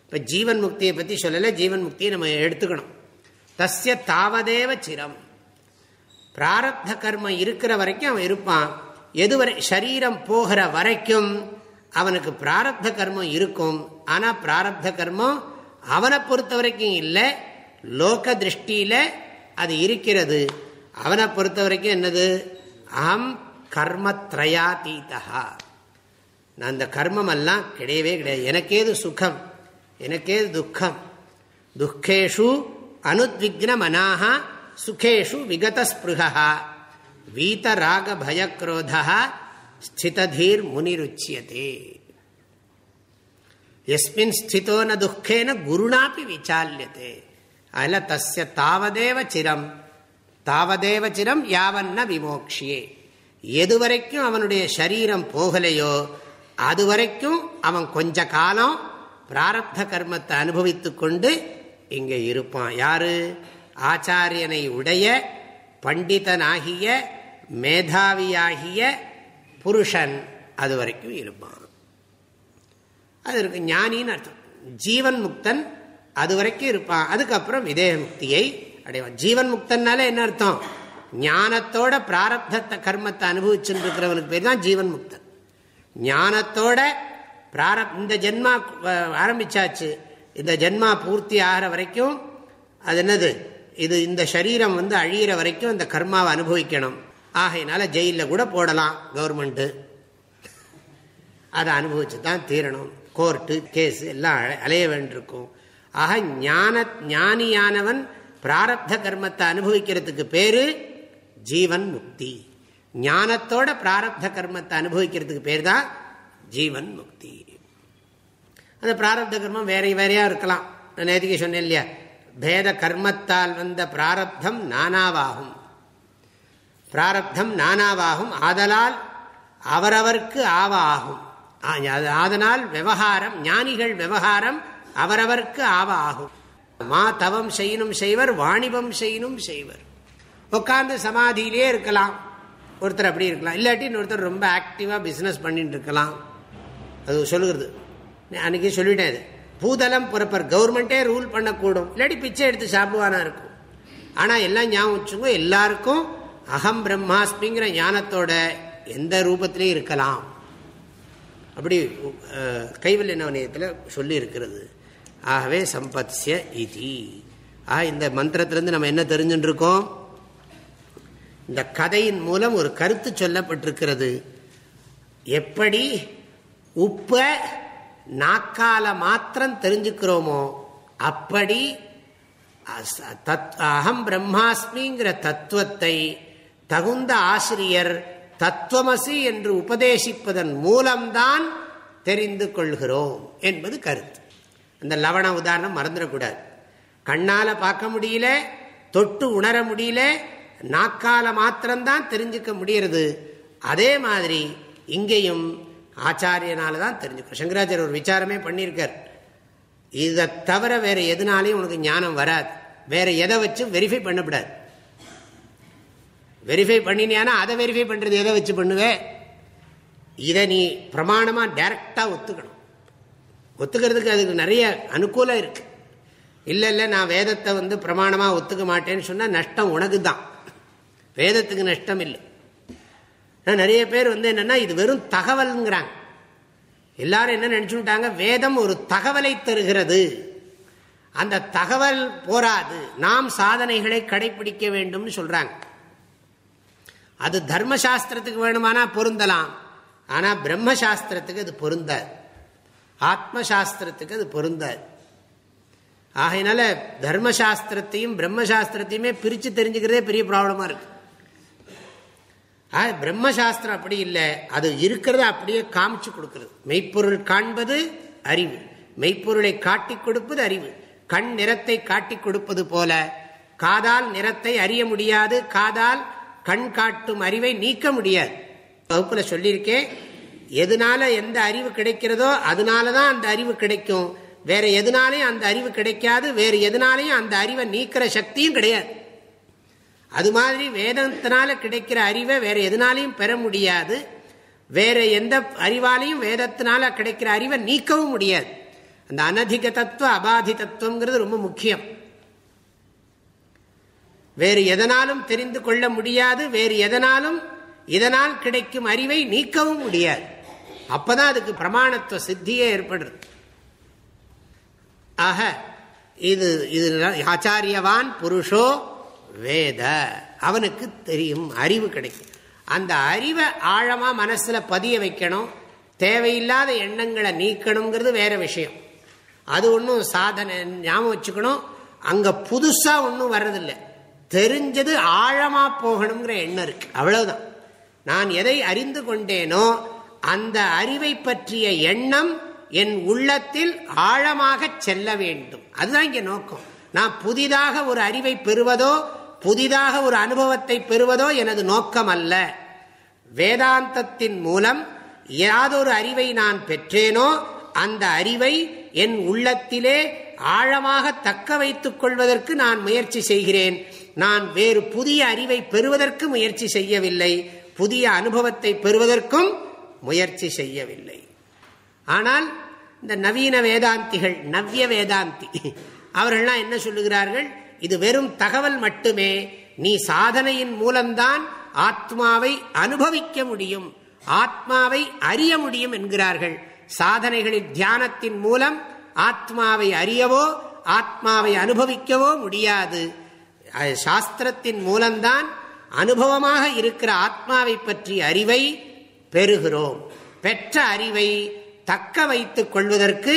இப்போ ஜீவன் முக்தியை பற்றி சொல்லலை ஜீவன் முக்தியை நம்ம எடுத்துக்கணும். தஸ்ய தாவதேவ சிரம். பிராரப்த கர்மம் இருக்கிற வரைக்கும் அவன் இருப்பான். எதுவரை சரீரம் போகிற வரைக்கும் அவனுக்கு பிராரப்த கர்மம் இருக்கும். ஆனால் பிராரப்த கர்மம் அவனை பொறுத்த வரைக்கும் இல்லை லோக திருஷ்டியில் அது இருக்கிறது. அவனை பொறுத்த வரைக்கும் என்னது? அகம் கர்மத்ரயாதீதா நான் அந்த கர்மமெல்லாம் கிடையவே கிடையாது. எனக்கேது சுகம் எனக்கேது துக்கம். துக்கேஷு அனுத்விக்ன மனாக சுகேஷு விகதஸ்பிருகா வீதராக பயக்ரோதா ஸ்திததீர் முனிருச்சியதே எஸ்மின் ஸ்திதோ ந துக்கேன குருணாப்பி விசால்யதே. அதில் தஸ்ய தாவதேவ சிரம். தாவதேவ சிரம் யாவன்ன விமோக்ஷியே. எது வரைக்கும் அவனுடைய சரீரம் போகலையோ அது வரைக்கும் அவன் கொஞ்ச காலம் பிராரப்த கர்மத்தை அனுபவித்து கொண்டு இங்கே இருப்பான். யாரு? ஆச்சாரியனை உடைய பண்டிதனாகிய மேதாவியாகிய புருஷன் அது வரைக்கும் இருப்பான். அது இருக்கு ஞானின்னு அர்த்தம். ஜீவன் முக்தன் அது வரைக்கும் இருப்பான். அதுக்கப்புறம் விதேக முக்தியை அடைவான். ஜீவன் முக்தன்னால என்ன அர்த்தம்? ஞானத்தோட பிராரப்த கர்மத்தை அனுபவிச்சுட்டு இருக்கிறவனுக்கு பேர் தான் ஜீவன் முக்தன். ஞானத்தோட பிராரப் இந்த ஜென்மா ஆரம்பிச்சாச்சு. இந்த ஜென்மா பூர்த்தி ஆகிற வரைக்கும் அது என்னது? இது இந்த சரீரம் வந்து அழியிற வரைக்கும் இந்த கர்மாவை அனுபவிக்கணும். ஆகையினால ஜெயிலில் கூட போடலாம் கவர்மெண்ட்டு. அதை அனுபவிச்சு தான் தீரணும். கோர்ட்டு கேஸ் எல்லாம் அலைய வேண்டியிருக்கும். ஆக ஞான ஞானியானவன் பிராரப்த கர்மத்தை அனுபவிக்கிறதுக்கு பேரு ஜீவன் முக்தி. ஞானத்தோட பிராரப்த கர்மத்தை அனுபவிக்கிறதுக்கு பேர் தான் ஜீவன் முக்தி. அந்த பிராரப்த கர்மம் வேற வேறையா இருக்கலாம். நான் நேற்றுக்கு சொன்னேன் இல்லையா? பேத கர்மத்தால் வந்த பிராரப்தம் நானாவாகும். பிராரப்தம் நானாவாகும். ஆதலால் அவரவர்க்கு ஆவ ஆகும் அதனால் விவகாரம் ஞானிகள் விவகாரம் அவரவர்க்கு ஆவ ஆகும் மா தவம் செய்யணும் செய்வர் வாணிபம் செய்யணும் செய்வர். உட்காந்து சமாதியிலே இருக்கலாம். ஒருத்தர் அப்படி இருக்கலாம். இல்லாட்டி இன்னொருத்தர் ரொம்ப ஆக்டிவாக பிஸ்னஸ் பண்ணிட்டு இருக்கலாம். அது சொல்லுகிறது. அன்னைக்கு சொல்லிட்டேன் அது பூதளம் பிறப்பர். கவர்மெண்ட்டே ரூல் பண்ணக்கூடும். இல்லாட்டி பிச்சை எடுத்து சாப்பிடுவானா இருக்கும். ஆனால் எல்லாம் ஞாபகம் வச்சுங்க எல்லாருக்கும் அகம் பிரம்மாஸ்மிங்கிற ஞானத்தோட எந்த ரூபத்திலையும் இருக்கலாம். அப்படி கைவல்ய நவனியத்தில் சொல்லி இருக்கிறது ஆகவே சம்பத்ய இதி. ஆக இந்த மந்திரத்திலேருந்து நம்ம என்ன தெரிஞ்சுட்டு இருக்கோம்? இந்த கதையின் மூலம் ஒரு கருத்து சொல்லப்பட்டிருக்கிறது. எப்படி உப்ப நாக்கால மாத்திரம் தெரிஞ்சுக்கிறோமோ அப்படி அகம் பிரம்மாஸ்மிங்கிற தத்துவத்தை தகுந்த ஆசிரியர் தத்துவமசி என்று உபதேசிப்பதன் மூலம்தான் தெரிந்து கொள்கிறோம் என்பது கருத்து. அந்த லவண உதாரணம் மறந்துடக்கூடாது. கண்ணால் பார்க்க முடியல தொட்டு உணர முடியல நாக்கால மாத்திரம்தான் தெரிஞ்சுக்க முடியறது. அதே மாதிரி இங்கேயும் ஆச்சாரியனால தான் தெரிஞ்சுக்கணும். சங்கராச்சாரியர் ஒரு விசாரமே பண்ணியிருக்கார். இதை தவிர வேற எதுனாலையும் உனக்கு ஞானம் வராது. வேற எதை வச்சும் வெரிஃபை பண்ணப்படாது வெரிஃபை பண்ணினியானா அதை வெரிஃபை பண்றது எதை வச்சு பண்ணுவேன் இதை நீ பிரமாணமா டைரக்டா ஒத்துக்கணும். ஒத்துக்கிறதுக்கு அதுக்கு நிறைய அனுகூலம் இருக்கு. இல்லை இல்லை நான் வேதத்தை வந்து பிரமாணமாக ஒத்துக்க மாட்டேன்னு சொன்னால் நஷ்டம் உனக்கு தான் வேதத்துக்கு நஷ்டம் இல்லை நிறைய பேர் வந்து என்னன்னா இது வெறும் தகவல்ங்கிறாங்க. எல்லாரும் என்ன நினைச்சுட்டாங்க வேதம் ஒரு தகவலை தருகிறது. அந்த தகவல் போராது. நாம் சாதனைகளை கடைபிடிக்க வேண்டும்னு சொல்றாங்க. அது தர்மசாஸ்திரத்துக்கு வேணுமானா பொருந்தலாம். ஆனா பிரம்மசாஸ்திரத்துக்கு அது பொருந்தாது. ஆத்மசாஸ்திரத்துக்கு அது பொருந்தாது. ஆகையினால தர்மசாஸ்திரத்தையும் பிரம்மசாஸ்திரத்தையுமே பிரித்து தெரிஞ்சுக்கிறதே பெரிய ப்ராப்ளமா இருக்கு. பிரம்மசாஸ்திரம் அப்படி இல்லை. அது இருக்கிறத அப்படியே காமிச்சு கொடுக்கறது. மெய்ப்பொருள் காண்பது அறிவு. மெய்ப்பொருளை காட்டி கொடுப்பது அறிவு. கண் நிறத்தை காட்டி கொடுப்பது போல. காதால் நிறத்தை அறிய முடியாது. காதால் கண் காட்டும் அறிவை நீக்க முடியாது. வகுப்புல சொல்லியிருக்கேன் எதனால எந்த அறிவு கிடைக்கிறதோ அதனால தான் அந்த அறிவு கிடைக்கும். வேற எதனாலையும் அந்த அறிவு கிடைக்காது. வேறு எதனாலையும் அந்த அறிவை நீக்கிற சக்தியும் கிடையாது. அது மாதிரி வேதத்தினால கிடைக்கிற அறிவை வேற எதனாலையும் பெற முடியாது. வேற எந்த அறிவாலையும் வேதத்தினால கிடைக்கிற அறிவை நீக்கவும் முடியாது. அந்த அனதிக தத்துவ அபாதி தத்துவங்கிறது ரொம்ப முக்கியம். வேறு எதனாலும் தெரிந்து கொள்ள முடியாது வேறு எதனாலும் இதனால் கிடைக்கும் அறிவை நீக்கவும் முடியாது. அப்பதான் அதுக்கு பிரமாணத்துவ சித்தியே ஏற்படுறது ஆக இது இது ஆச்சாரியவான் புருஷோ வேத அவனுக்கு தெரியும் அறிவு கிடைக்கும். அந்த அறிவை ஆழமா மனசுல பதிய வைக்கணும். தேவையில்லாத எண்ணங்களை நீக்கணுங்கிறது வேற விஷயம். அது ஒன்றும் சாதனை ஞாபகம் வச்சுக்கணும். அங்க புதுசா ஒன்றும் வர்றதில்லை. தெரிஞ்சது ஆழமா போகணுங்கிற எண்ணம் இருக்கு. அவ்வளவுதான். நான் எதை அறிந்து கொண்டேனோ அந்த அறிவை பற்றிய எண்ணம் என் உள்ளத்தில் ஆழமாக செல்ல வேண்டும். அதுதான் இங்க நோக்கம். நான் புதிதாக ஒரு அறிவை பெறுவதோ புதிதாக ஒரு அனுபவத்தை பெறுவதோ எனது நோக்கம் அல்ல வேதாந்தத்தின் மூலம் யாதொரு அறிவை நான் பெற்றேனோ அந்த அறிவை என் உள்ளத்திலே ஆழமாக தக்க வைத்துக் கொள்வதற்கு நான் முயற்சி செய்கிறேன். நான் வேறு புதிய அறிவை பெறுவதற்கு முயற்சி செய்யவில்லை. புதிய அனுபவத்தை பெறுவதற்கும் முயற்சி செய்யவில்லை. ஆனால் இந்த நவீன வேதாந்திகள் நவ்ய வேதாந்தி அவர்கள்லாம் என்ன சொல்லுகிறார்கள்? இது வெறும் தகவல் மட்டுமே. நீ சாதனையின் மூலம்தான் ஆத்மாவை அனுபவிக்க முடியும். ஆத்மாவை அறிய முடியும் என்கிறார்கள். சாதனைகளின் தியானத்தின் மூலம் ஆத்மாவை அறியவோ ஆத்மாவை அனுபவிக்கவோ முடியாது. சாஸ்திரத்தின் மூலம்தான் அனுபவமாக இருக்கிற ஆத்மாவை பற்றிய அறிவை பெறுகிறோம். பெற்ற அறிவை தக்க வைத்துக் கொள்வதற்கு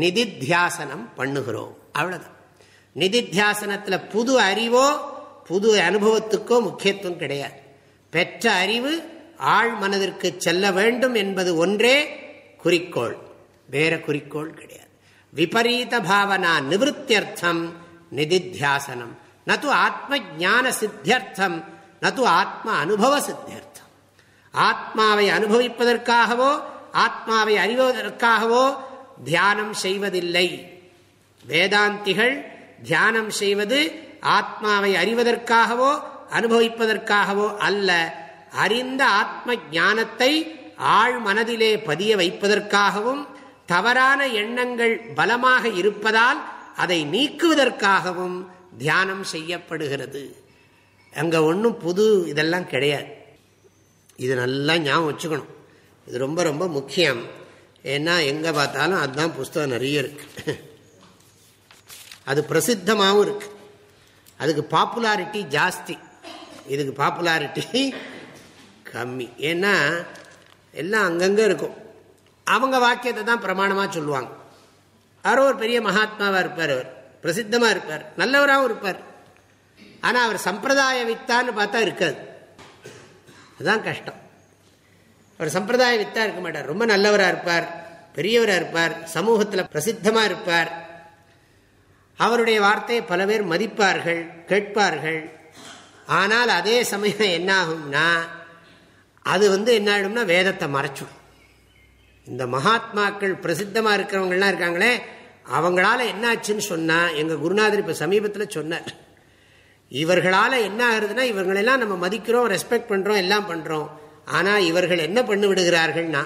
நிதித்தியாசனம் பண்ணுகிறோம். அவ்வளவுதான். நிதித்தியாசனத்தில் புது அறிவோ புது அனுபவத்துக்கோ முக்கியத்துவம் கிடையாது. பெற்ற அறிவு ஆழ் மனதிற்கு செல்ல வேண்டும் என்பது ஒன்றே குறிக்கோள். வேற குறிக்கோள் கிடையாது. விபரீத பாவனா நிவத்தியர்த்தம் நிதித்தியாசனம். நது ஆத்ம ஜான சித்தியர்த்தம் நது ஆத்ம அனுபவ சித்தியர்த்தம். ஆத்மாவை அனுபவிப்பதற்காகவோ ஆத்மாவை அறிவதற்காகவோ தியானம் செய்வதில்லை. வேதாந்திகள் தியானம் செய்வது ஆத்மாவை அறிவதற்காகவோ அனுபவிப்பதற்காகவோ அல்ல. அறிந்த ஆத்ம ஞானத்தை ஆழ் மனதிலே பதிய வைப்பதற்காகவும் தவறான எண்ணங்கள் பலமாக இருப்பதால் அதை நீக்குவதற்காகவும் தியானம் செய்யப்படுகிறது. அங்க ஒன்றும் புது இதெல்லாம் கிடையாது. இது நல்லா ஞாபகம் வச்சுக்கணும். இது ரொம்ப ரொம்ப முக்கியம். ஏன்னா எங்கே பார்த்தாலும் அதுதான் புஸ்தகம் நிறைய இருக்குது அது பிரசித்தமாகவும் இருக்கு. அதுக்கு பாப்புலாரிட்டி ஜாஸ்தி. இதுக்கு பாப்புலாரிட்டி கம்மி. ஏன்னா எல்லாம் அங்கங்கே இருக்கும். அவங்க வாக்கியத்தை தான் பிரமாணமாக சொல்லுவாங்க. யாரோ ஒரு பெரிய மகாத்மாவாக இருப்பார் அவர். பிரசித்தமாக இருப்பார். நல்லவராகவும் இருப்பார். ஆனால் அவர் சம்பிரதாய வித்தான்னு பார்த்தா இருக்காது. அதுதான் கஷ்டம். அவர் சம்பிரதாய வித்தா இருக்க மாட்டார். ரொம்ப நல்லவராக இருப்பார் பெரியவராக இருப்பார் சமூகத்தில் பிரசித்தமாக இருப்பார். அவருடைய வார்த்தையை பல பேர் மதிப்பார்கள் கேட்பார்கள். ஆனால் அதே சமயம் என்னாகும்னா அது வந்து என்ன ஆகிடும்னா வேதத்தை மறைச்சிடும். இந்த மகாத்மாக்கள் பிரசித்தமாக இருக்கிறவங்கலாம் இருக்காங்களே அவங்களால என்ன ஆச்சுன்னு சொன்னால் எங்கள் குருநாதர் இப்போ சமீபத்தில் சொன்னார். இவர்களால் என்ன ஆகுதுன்னா இவங்களெல்லாம் நம்ம மதிக்கிறோம் ரெஸ்பெக்ட் பண்ணுறோம் எல்லாம் பண்ணுறோம் ஆனால் இவர்கள் என்ன பண்ணி விடுகிறார்கள்னா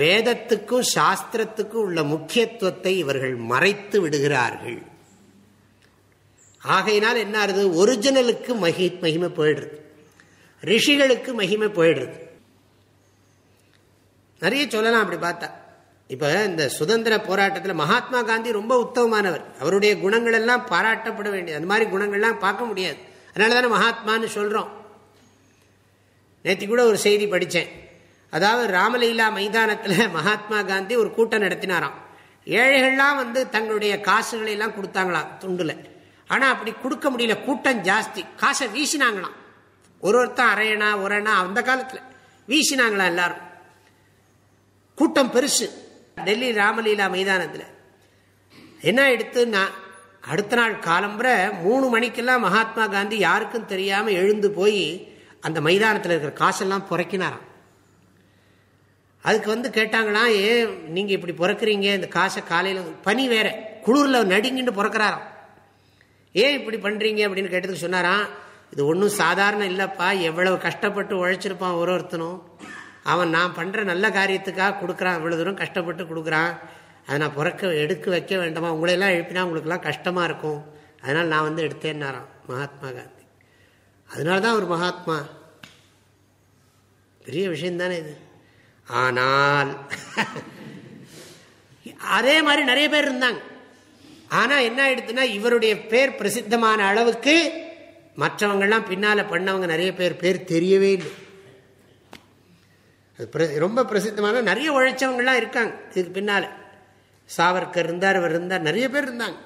வேதத்துக்கும் சாஸ்திரத்துக்கும் உள்ள முக்கியத்துவத்தை இவர்கள் மறைத்து விடுகிறார்கள். ஆகையினால் என்ன ஆகுது ஒரிஜினலுக்கு மகி மகிமை போயிடுறது ரிஷிகளுக்கு மகிமை போயிடுறது நிறைய சொல்லலாம் அப்படி பார்த்தா. இப்போ இந்த சுதந்திர போராட்டத்தில் மகாத்மா காந்தி ரொம்ப உத்தமமானவர். அவருடைய குணங்கள் எல்லாம் பாராட்டப்பட வேண்டியது அந்த மாதிரி குணங்கள்லாம் பார்க்க முடியாது. அதனால தானே மகாத்மான்னு சொல்கிறோம் நேற்று கூட ஒரு செய்தி படித்தேன் அதாவது ராமலீலா மைதானத்தில் மகாத்மா காந்தி ஒரு கூட்டம் நடத்தினாராம். ஏழைகள்லாம் வந்து தங்களுடைய காசுகளை எல்லாம் கொடுத்தாங்களாம் துண்டில். ஆனால் அப்படி கொடுக்க முடியல. கூட்டம் ஜாஸ்தி. காசை வீசினாங்களாம். ஒரு ஒருத்தன் அரையணா ஒரணா அந்த காலத்தில் வீசினாங்களாம் எல்லாரும். கூட்டம் பெருசு. டெல்லி ராமலீலா மைதானத்தில். என்ன எடுத்துன்னா அடுத்த நாள் காலம்புரை மூணு மணிக்கெல்லாம் மகாத்மா காந்தி யாருக்கும் தெரியாமல் எழுந்து போய் அந்த மைதானத்தில் இருக்கிற காசெல்லாம் புறக்கினாராம். அதுக்கு வந்து கேட்டாங்களாம் ஏன் நீங்கள் இப்படி பிறக்கிறீங்க இந்த காசை காலையில் பனி வேற. குளிரில் நடுங்கின்னு பிறக்கிறாராம். ஏன் இப்படி பண்ணுறீங்க அப்படின்னு கேட்டதுக்கு சொன்னாராம் இது ஒன்றும் சாதாரண இல்லைப்பா எவ்வளவு கஷ்டப்பட்டு உழைச்சிருப்பான் ஒரு ஒருத்தனும் அவன் நான் பண்ணுற நல்ல காரியத்துக்காக கொடுக்குறான் இவ்வளோ தூரம் கஷ்டப்பட்டு கொடுக்குறான். அதை நான் பிறக்க எடுக்க வைக்க வேண்டாமா? உங்களையெல்லாம் எழுப்பினா உங்களுக்குலாம் கஷ்டமாக இருக்கும். அதனால் நான் வந்து எடுத்தேன்னாராம் மகாத்மா காந்தி. அதனால தான் ஒரு மகாத்மா. பெரிய விஷயம்தானே இது. ஆனால் அதே மாதிரி நிறைய பேர் இருந்தாங்க. ஆனால் என்ன ஆயிடுதுன்னா இவருடைய பேர் பிரசித்தமான அளவுக்கு மற்றவங்கள்லாம் பின்னால் பண்ணவங்க நிறைய பேர் பேர் தெரியவே இல்லை. ரொம்ப பிரசித்தமான நிறைய உழைச்சவங்கள்லாம் இருக்காங்க இதுக்கு பின்னால். சாவர்கர் இருந்தார் இவர் இருந்தார் நிறைய பேர் இருந்தாங்க.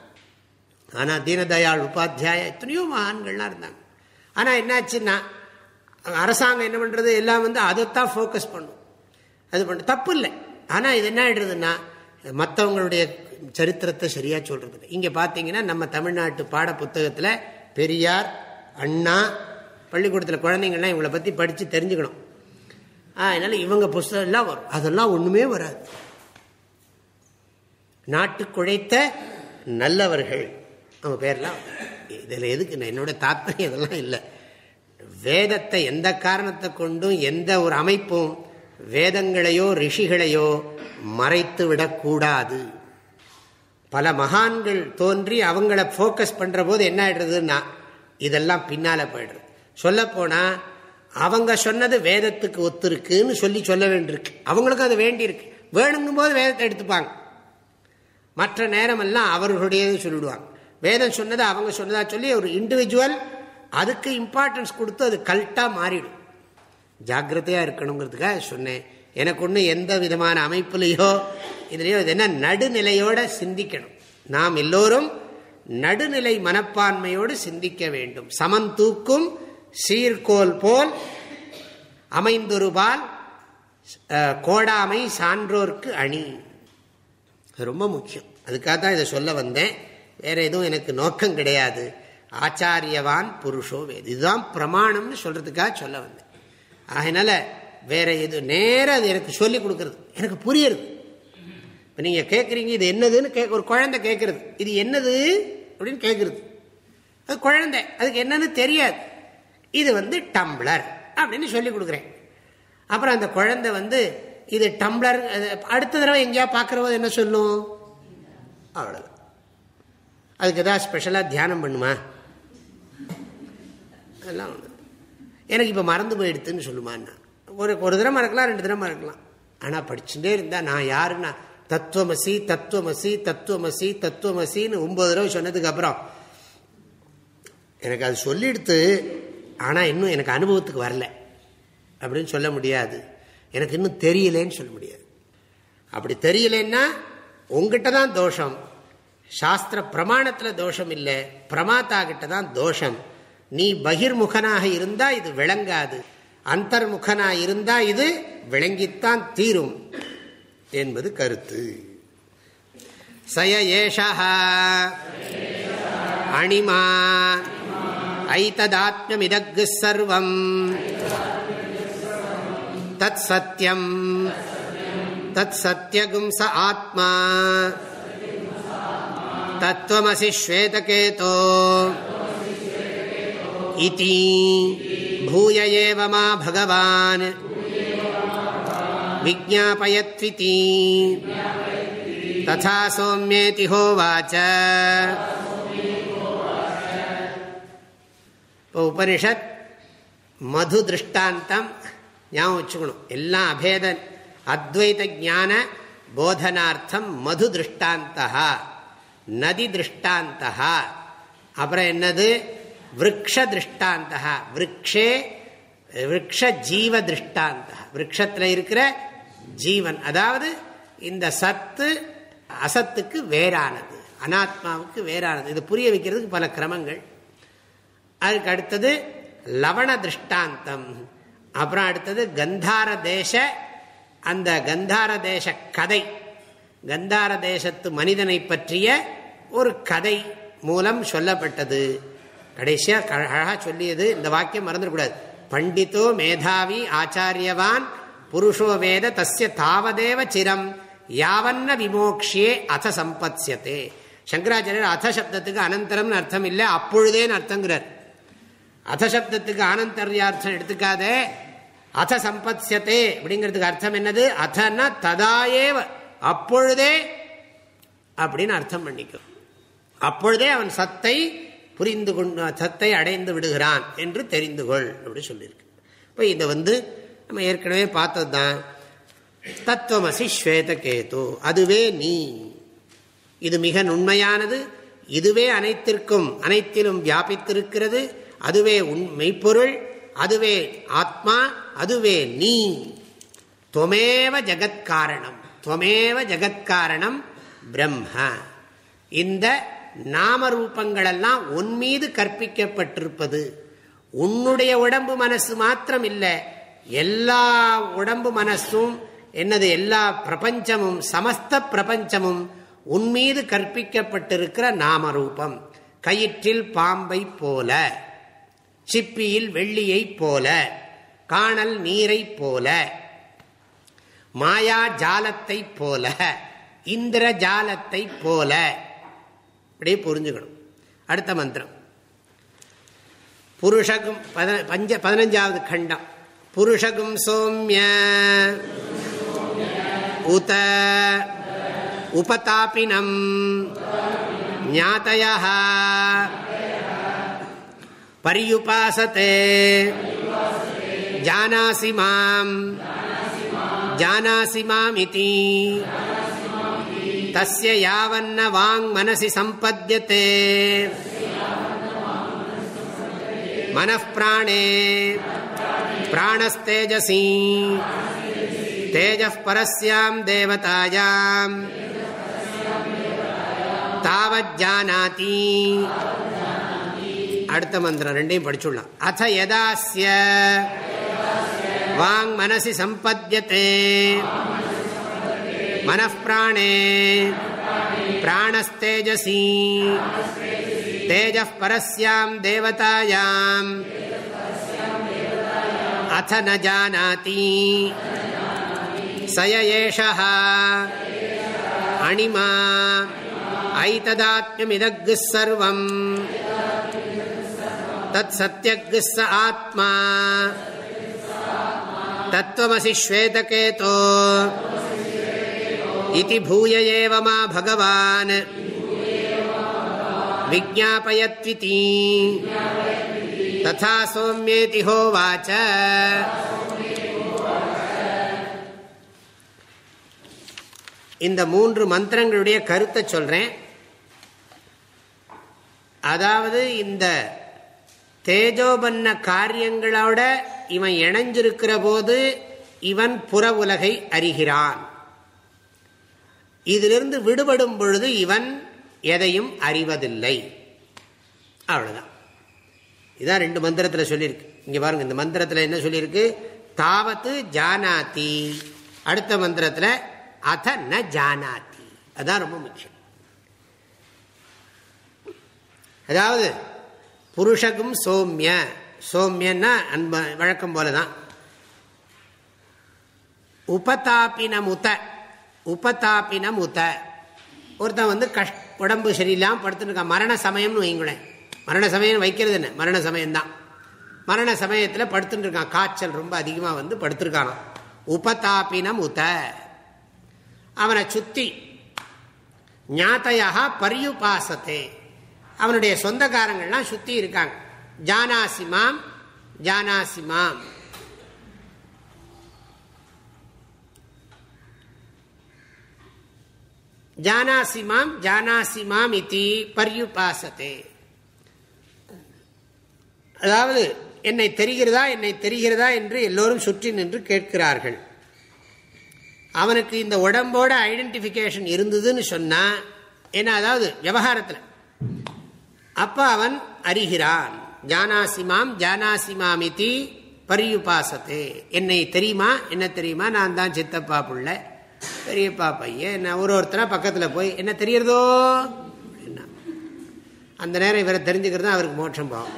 ஆனால் தீனதயாள் உபாத்தியாய எத்தனையோ மகான்கள்லாம் இருந்தாங்க. ஆனால் என்னாச்சுன்னா அரசாங்கம் என்ன பண்ணுறது எல்லாம் வந்து அதைத்தான் ஃபோக்கஸ் பண்ணும். அது பண்ண தப்பு இல்லை. ஆனால் இது என்ன ஆயிடுறதுன்னா மற்றவங்களுடைய சரித்திரத்தை சரியாக சொல்கிறது இங்கே பார்த்தீங்கன்னா நம்ம தமிழ்நாட்டு பாட புத்தகத்தில் பெரியார் அண்ணா பள்ளிக்கூடத்தில் குழந்தைங்கள்லாம் இவங்களை பற்றி படித்து தெரிஞ்சுக்கணும். அதனால் இவங்க புஸ்தகம் எல்லாம் வரும். அதெல்லாம் ஒன்றுமே வராது. நாட்டு குழைத்த நல்லவர்கள். அவங்க பேர்லாம் இதில் எதுக்கு என்னோட தாத்பரியம் இதெல்லாம் இல்லை. வேதத்தை எந்த காரணத்தை கொண்டும் எந்த ஒரு அமைப்பும் வேதங்களையோ ரிஷிகளையோ மறைத்து விடக்கூடாது பல மகான்கள் தோன்றி அவங்கள ஃபோக்கஸ் பண்ணுற போது என்ன ஆயிடுறதுன்னா இதெல்லாம் பின்னால் போயிடுறது சொல்லப்போனால் அவங்க சொன்னது வேதத்துக்கு ஒத்துருக்குன்னு சொல்லி சொல்ல வேண்டியிருக்கு. அவங்களுக்கும் அது வேண்டியிருக்கு. வேணுங்கும் போது வேதத்தை எடுத்துப்பாங்க. மற்ற நேரமெல்லாம் அவர்களுடையது சொல்லிவிடுவாங்க வேதம் சொன்னதை அவங்க சொன்னதா சொல்லி ஒரு இண்டிவிஜுவல் அதுக்கு இம்பார்ட்டன்ஸ் கொடுத்து அது கல்ட்டாக மாறிடும். ஜாக்கிரதையாக இருக்கணுங்கிறதுக்காக சொன்னேன். எனக்கு ஒன்று எந்த விதமான அமைப்புலையோ இதுலேயும் இது என்ன? நடுநிலையோட சிந்திக்கணும். நாம் எல்லோரும் நடுநிலை மனப்பான்மையோடு சிந்திக்க வேண்டும். சமன் தூக்கும் சீர்கோல் போல் அமைந்தொருபால் கோடாமை சான்றோர்க்கு அணி. ரொம்ப முக்கியம். அதுக்காக தான் இதை சொல்ல வந்தேன். வேற எதுவும் எனக்கு நோக்கம் கிடையாது. ஆச்சாரியவான் புருஷோ வேது. இதுதான் பிரமாணம்னு சொல்றதுக்காக சொல்ல வந்தேன். அதனால வேற எது? நேரம் அது எனக்கு சொல்லி கொடுக்கறது. எனக்கு புரியுறது. இப்போ நீங்கள் கேட்குறீங்க இது என்னதுன்னு கே ஒரு குழந்தை கேட்கறது இது என்னது அப்படின்னு கேட்குறது அது குழந்தை. அதுக்கு என்னன்னு தெரியாது. இது வந்து டம்ளர் அப்படின்னு சொல்லி கொடுக்குறேன். அப்புறம் அந்த குழந்தை வந்து இது டம்ளர் அடுத்த தடவை எங்கேயா பார்க்குறவோ என்ன சொல்லும்? அவ்வளோதான் அதுக்கு ஏதாவது ஸ்பெஷலாக தியானம் பண்ணுமா? அதெல்லாம் எனக்கு இப்போ மறந்து போயிடுத்துன்னு சொல்லுமான்னா. ஒரு ஒரு தடவை மறக்கலாம் ரெண்டு தடவை மறக்கலாம். ஆனால் படிச்சுட்டே இருந்தால் நான் யாருன்னா தத்துவமசி தத்துவமசி தத்துவமசி தத்துவமசின்னு ஒன்பது தடவை சொன்னதுக்கு அப்புறம் எனக்கு அது சொல்லிடுத்து ஆனால் இன்னும் எனக்கு அனுபவத்துக்கு வரல. அப்படின்னு சொல்ல முடியாது. எனக்கு இன்னும் தெரியலேன்னு சொல்ல முடியாது. அப்படி தெரியலன்னா உங்ககிட்ட தான் தோஷம். சாஸ்திர பிரமாணத்தில் தோஷம் இல்லை. பிரமாத்தா கிட்ட தான் தோஷம். நீ பகிர்முகனாக இருந்தால் இது விளங்காது. அந்தர்முகனாக இருந்தால் இது விளங்கித்தான் தீரும். என்பது கருத்து சய ஏஷா அணிமா ஐததாத்மியமிதகு சர்வம் தத் சத்தியம் தத் சத்தியகும் ச ஆத்மா தத்துவமசி ஸ்வேதகேதோ இதி பூய ஏவமா பகவான் விஜாபயத்விதி ததா சோமியேதி ஹோவாச்ச இப்போ உபனிஷத் மது திருஷ்டாந்தம் ஞாபகம் வச்சுக்கணும் எல்லாம் அபேத அத்வைத ஜான போதனார்த்தம் மது திருஷ்டாந்தா நதி திருஷ்டாந்தா அப்புறம் என்னது விரக்ஷ திருஷ்டாந்தா விரக்ஷே விரக்ஷ ஜீவ திருஷ்டாந்தா விரக்ஷத்தில் இருக்கிற ஜீவன் அதாவது இந்த சத்து அசத்துக்கு வேறானது அனாத்மாவுக்கு வேறானது. இது புரிய வைக்கிறதுக்கு பல கிரமங்கள். அதுக்கு அடுத்தது லவண திருஷ்டாந்தம். அப்புறம் அடுத்தது கந்தார தேச அந்த கந்தார தேச கதை. கந்தார தேசத்து மனிதனை பற்றிய ஒரு கதை மூலம் சொல்லப்பட்டது. கடைசியா அழகா சொல்லியது இந்த வாக்கியம் மறந்துடக்கூடாது. பண்டிதோ மேதாவி ஆச்சாரியவான் புருஷோ வேத தஸ்ய தாவதேவ சிரம் யாவன்ன விமோக்ஷியே அத சம்பத்யத்தே சங்கராச்சாரியர் அத சப்தத்துக்கு அனந்தரம்னு அர்த்தம் இல்லை அப்பொழுதேன்னு அர்த்தங்கிறார் அத சப்தத்துக்கு ஆனந்தர்யார்த்தம் எடுத்துக்காதே அத சம்பத்யத்தே அப்படிங்கிறதுக்கு அர்த்தம் என்னது? அதனா ததாயேவ அப்பொழுதே அப்படின்னு அர்த்தம் பண்ணிக்கும்। அப்பொழுதே அவன் சத்தை புரிந்து கொண்டு சத்தை அடைந்து விடுகிறான் என்று தெரிந்து கொள் அப்படின்னு சொல்லியிருக்கு. இப்போ இதை வந்து நம்ம ஏற்கனவே பார்த்தது தான் தத்துவமசி கேது. அதுவே நீ. இது மிக நுண்மையானது. இதுவே அனைத்திற்கும் அனைத்திலும் வியாபித்திருக்கிறது. அதுவே உன் மெய்ப்பொருள். அதுவே ஆத்மா. அதுவே நீ. துவமேவ ஜகத்காரணம். துவமேவ ஜகத்காரணம் பிரம்ம. இந்த நாம ரூபங்களெல்லாம் உன் மீது கற்பிக்கப்பட்டிருப்பது. உன்னுடைய உடம்பு மனசு மாத்திரம் இல்லை எல்லா உடம்பு மனசும் என்னது எல்லா பிரபஞ்சமும் சமஸ்த பிரபஞ்சமும் உன்மீது கற்பிக்கப்பட்டிருக்கிற நாம ரூபம் கயிற்றில் பாம்பை போல சிப்பியில் வெள்ளியை போல காணல் நீரை போல மாயா ஜாலத்தை போல இந்திர ஜாலத்தை போல. அப்படியே புரிஞ்சுக்கணும். அடுத்த மந்திரம். புருஷகம் பஞ்ச பதினஞ்சாவது கண்டம். புருஷகும் சோமிய உத உபதாபினம் ஞாத்தய பரியுபாசத்தே ஜானாசி மாம் ஜானாசி மாமிதி தஸ்ய யாவன்ன வாங் மனசி சம்பத்தியத்தே மனப்பிராணே பிராணஸ்தேஜசி தேஜः பரஸ்யாம் தேவதாயாம் தாவஜானாதி அடுத்த மந்திரம் ரெண்டையும் படிச்சுடலாம் அத யதாஸ்ய வாங் மனசி சம்பத்தியத்தே मनःप्राणे प्राणस्तेजसी तेजः परस्यां देवतायाम् अथ न जानाति। स एषः अणिमा। ऐतदात्म्यमिदग्ः सर्वम्। तत्सत्यग्ः स आत्मा। तत्त्वमसि श्वेतकेतो। इति भूय एव मा भगवान्। विज्ञापयत्विति। तथा सौम्येति होवाच இந்த மூன்று மந்திரங்களுடைய கருத்தை சொல்றேன் அதாவது இந்த தேஜோபன்ன காரியங்களோட இவன் இணைஞ்சிருக்கிற போது இவன் புற உலகை அறிகிறான் இதிலிருந்து விடுபடும் பொழுது இவன் எதையும் அறிவதில்லை அவ்வளவுதான் இதான் ரெண்டு மந்திரத்தில் சொல்லியிருக்கு. இங்கே பாருங்க இந்த மந்திரத்தில் என்ன சொல்லியிருக்கு? தாவத்து ஜானாத்தி அடுத்த மந்திரத்தில் அத ந ஜானாத்தி அதுதான் ரொம்ப முக்கியம். அதாவது புருஷகும் சோமிய. சோமியன்னா அன்ப வழக்கம் போலதான். தான் உபதாப்பினம் உத்த ஒருத்தன் வந்து கஷ் உடம்பு சரியில்லாமல் படுத்துருக்கான் மரண சமயம்னு வைங்களேன் மரண சமயம் வைக்கிறது என்ன? மரண சமயம்தான் மரண சமயத்தில் படுத்துட்டு இருக்கான் காய்ச்சல் ரொம்ப அதிகமாக வந்து படுத்துருக்கான் உபதாபினம் உத. அவனை சுத்தி ஞாத்தையாக பரியுபாசத்தே. அவனுடைய சொந்தக்காரங்கள்லாம் சுத்தி இருக்காங்க. ஜானாசிமாம் ஜானாசிமாம். ஜானாசிமாம் ஜானாசிமாம் இத்தி பர்யுபாசத்தே. அதாவது என்னை தெரிகிறதா என்னை தெரிகிறதா என்று எல்லோரும் சுற்றி நின்று கேட்கிறார்கள். அவனுக்கு இந்த உடம்போட ஐடென்டிஃபிகேஷன் இருந்ததுன்னு சொன்னால் என்ன அதாவது விவகாரத்தில். அப்போ அவன் அறிகிறான் ஜானாசிமாம் ஜானாசிமாம் இத்தி பரியுபாசத்தே. என்னை தெரியுமா என்ன தெரியுமா? நான் தான் சித்தப்பா பிள்ளை பெரியப்பா பையன் நான் ஒரு ஒருத்தனா பக்கத்தில் போய் என்ன தெரியறதோ? அந்த நேரம் இவரை தெரிஞ்சுக்கிறது தான் அவருக்கு மோட்சம் போகும்.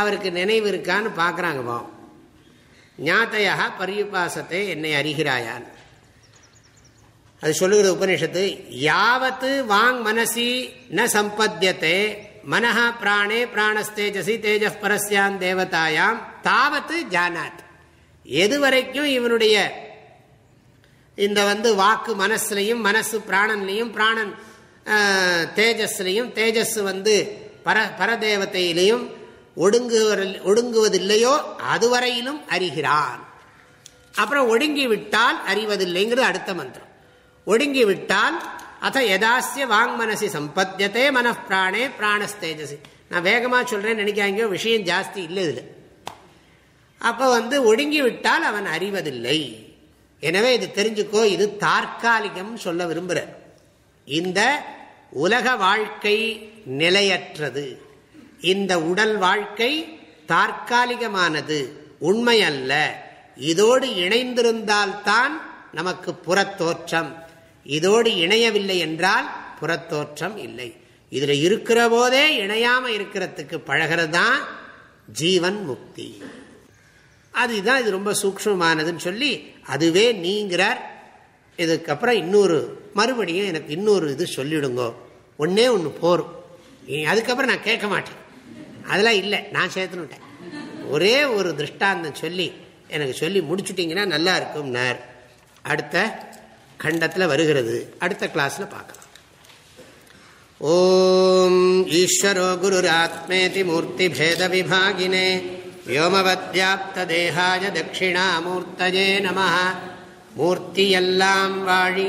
அவருக்கு நினைவு இருக்கான்னு பார்க்குறாங்க பாவம். ஞாத்தையா பரியுபாசத்தை என்னை அறிகிறாயான். அது சொல்லுகிற உபனிஷத்து யாவத்து வாங் மனசி ந சம்பத்தியத்தை மனஹா பிராணே பிராணஸ்தேஜசி தேஜ பரஸ்யான் தேவதாயாம் தாவத்து ஜானாத். எது வரைக்கும் இவனுடைய இந்த வந்து வாக்கு மனசுலையும் மனசு பிராணன்லையும் பிராணன் தேஜஸ்லையும் தேஜஸ் வந்து பர பரதேவத்தையிலையும் ஒடுங்குவதில்லையோ அதுவரையிலும் அறிகிறான். அப்புறம் ஒடுங்கி விட்டால் அறிவதில்லைங்கிறது அடுத்த மந்திரம். ஒடுங்கி விட்டால் அத்த யதாசிய வாங் மனசி சம்பத்தியத்தே மனப்பிராணே பிராணஸ்தேஜசி. நான் வேகமாக சொல்கிறேன் நினைக்காங்க விஷயம் ஜாஸ்தி இல்லை இதில். அப்போ வந்து ஒடுங்கி விட்டால் அவன் அறிவதில்லை. எனவே இது தெரிஞ்சுக்கோ இது தற்காலிகம் சொல்ல விரும்புகிறேன் இந்த உலக வாழ்க்கை நிலையற்றது. இந்த உடல் வாழ்க்கை தற்காலிகமானது உண்மையல்ல. இதோடு இணைந்திருந்தால்தான் நமக்கு புறத்தோற்றம். இதோடு இணையவில்லை என்றால் புறத்தோற்றம் இல்லை. இதில் இருக்கிற போதே இணையாமல் இருக்கிறதுக்கு பழகிறது தான் ஜீவன் முக்தி. அதுதான் இது ரொம்ப சூக்மமானதுன்னு சொல்லி அதுவே நீங்கிறார். இதுக்கப்புறம் இன்னொரு மறுபடியும் எனக்கு இன்னொரு இது சொல்லிவிடுங்கோ ஒன்றே ஒன்று போரும். அதுக்கப்புறம் நான் கேட்க மாட்டேன். அதெல்லாம் இல்லை நான் சேர்த்துனுட்டேன் ஒரே ஒரு திருஷ்டாந்தம் சொல்லி எனக்கு சொல்லி முடிச்சுட்டிங்கன்னா நல்லா இருக்கும்னார். அடுத்த கண்டத்தில் வருகிறது. அடுத்த கிளாஸில் பார்க்கலாம். ஓம் ஈஸ்வரோ குருராத்மேதி மூர்த்தி பேத விபாகினே. வியோமவத்யாப்தேகாய தட்சிணாமூர்த்தஜே நம. மூர்த்தியெல்லாம் வாழி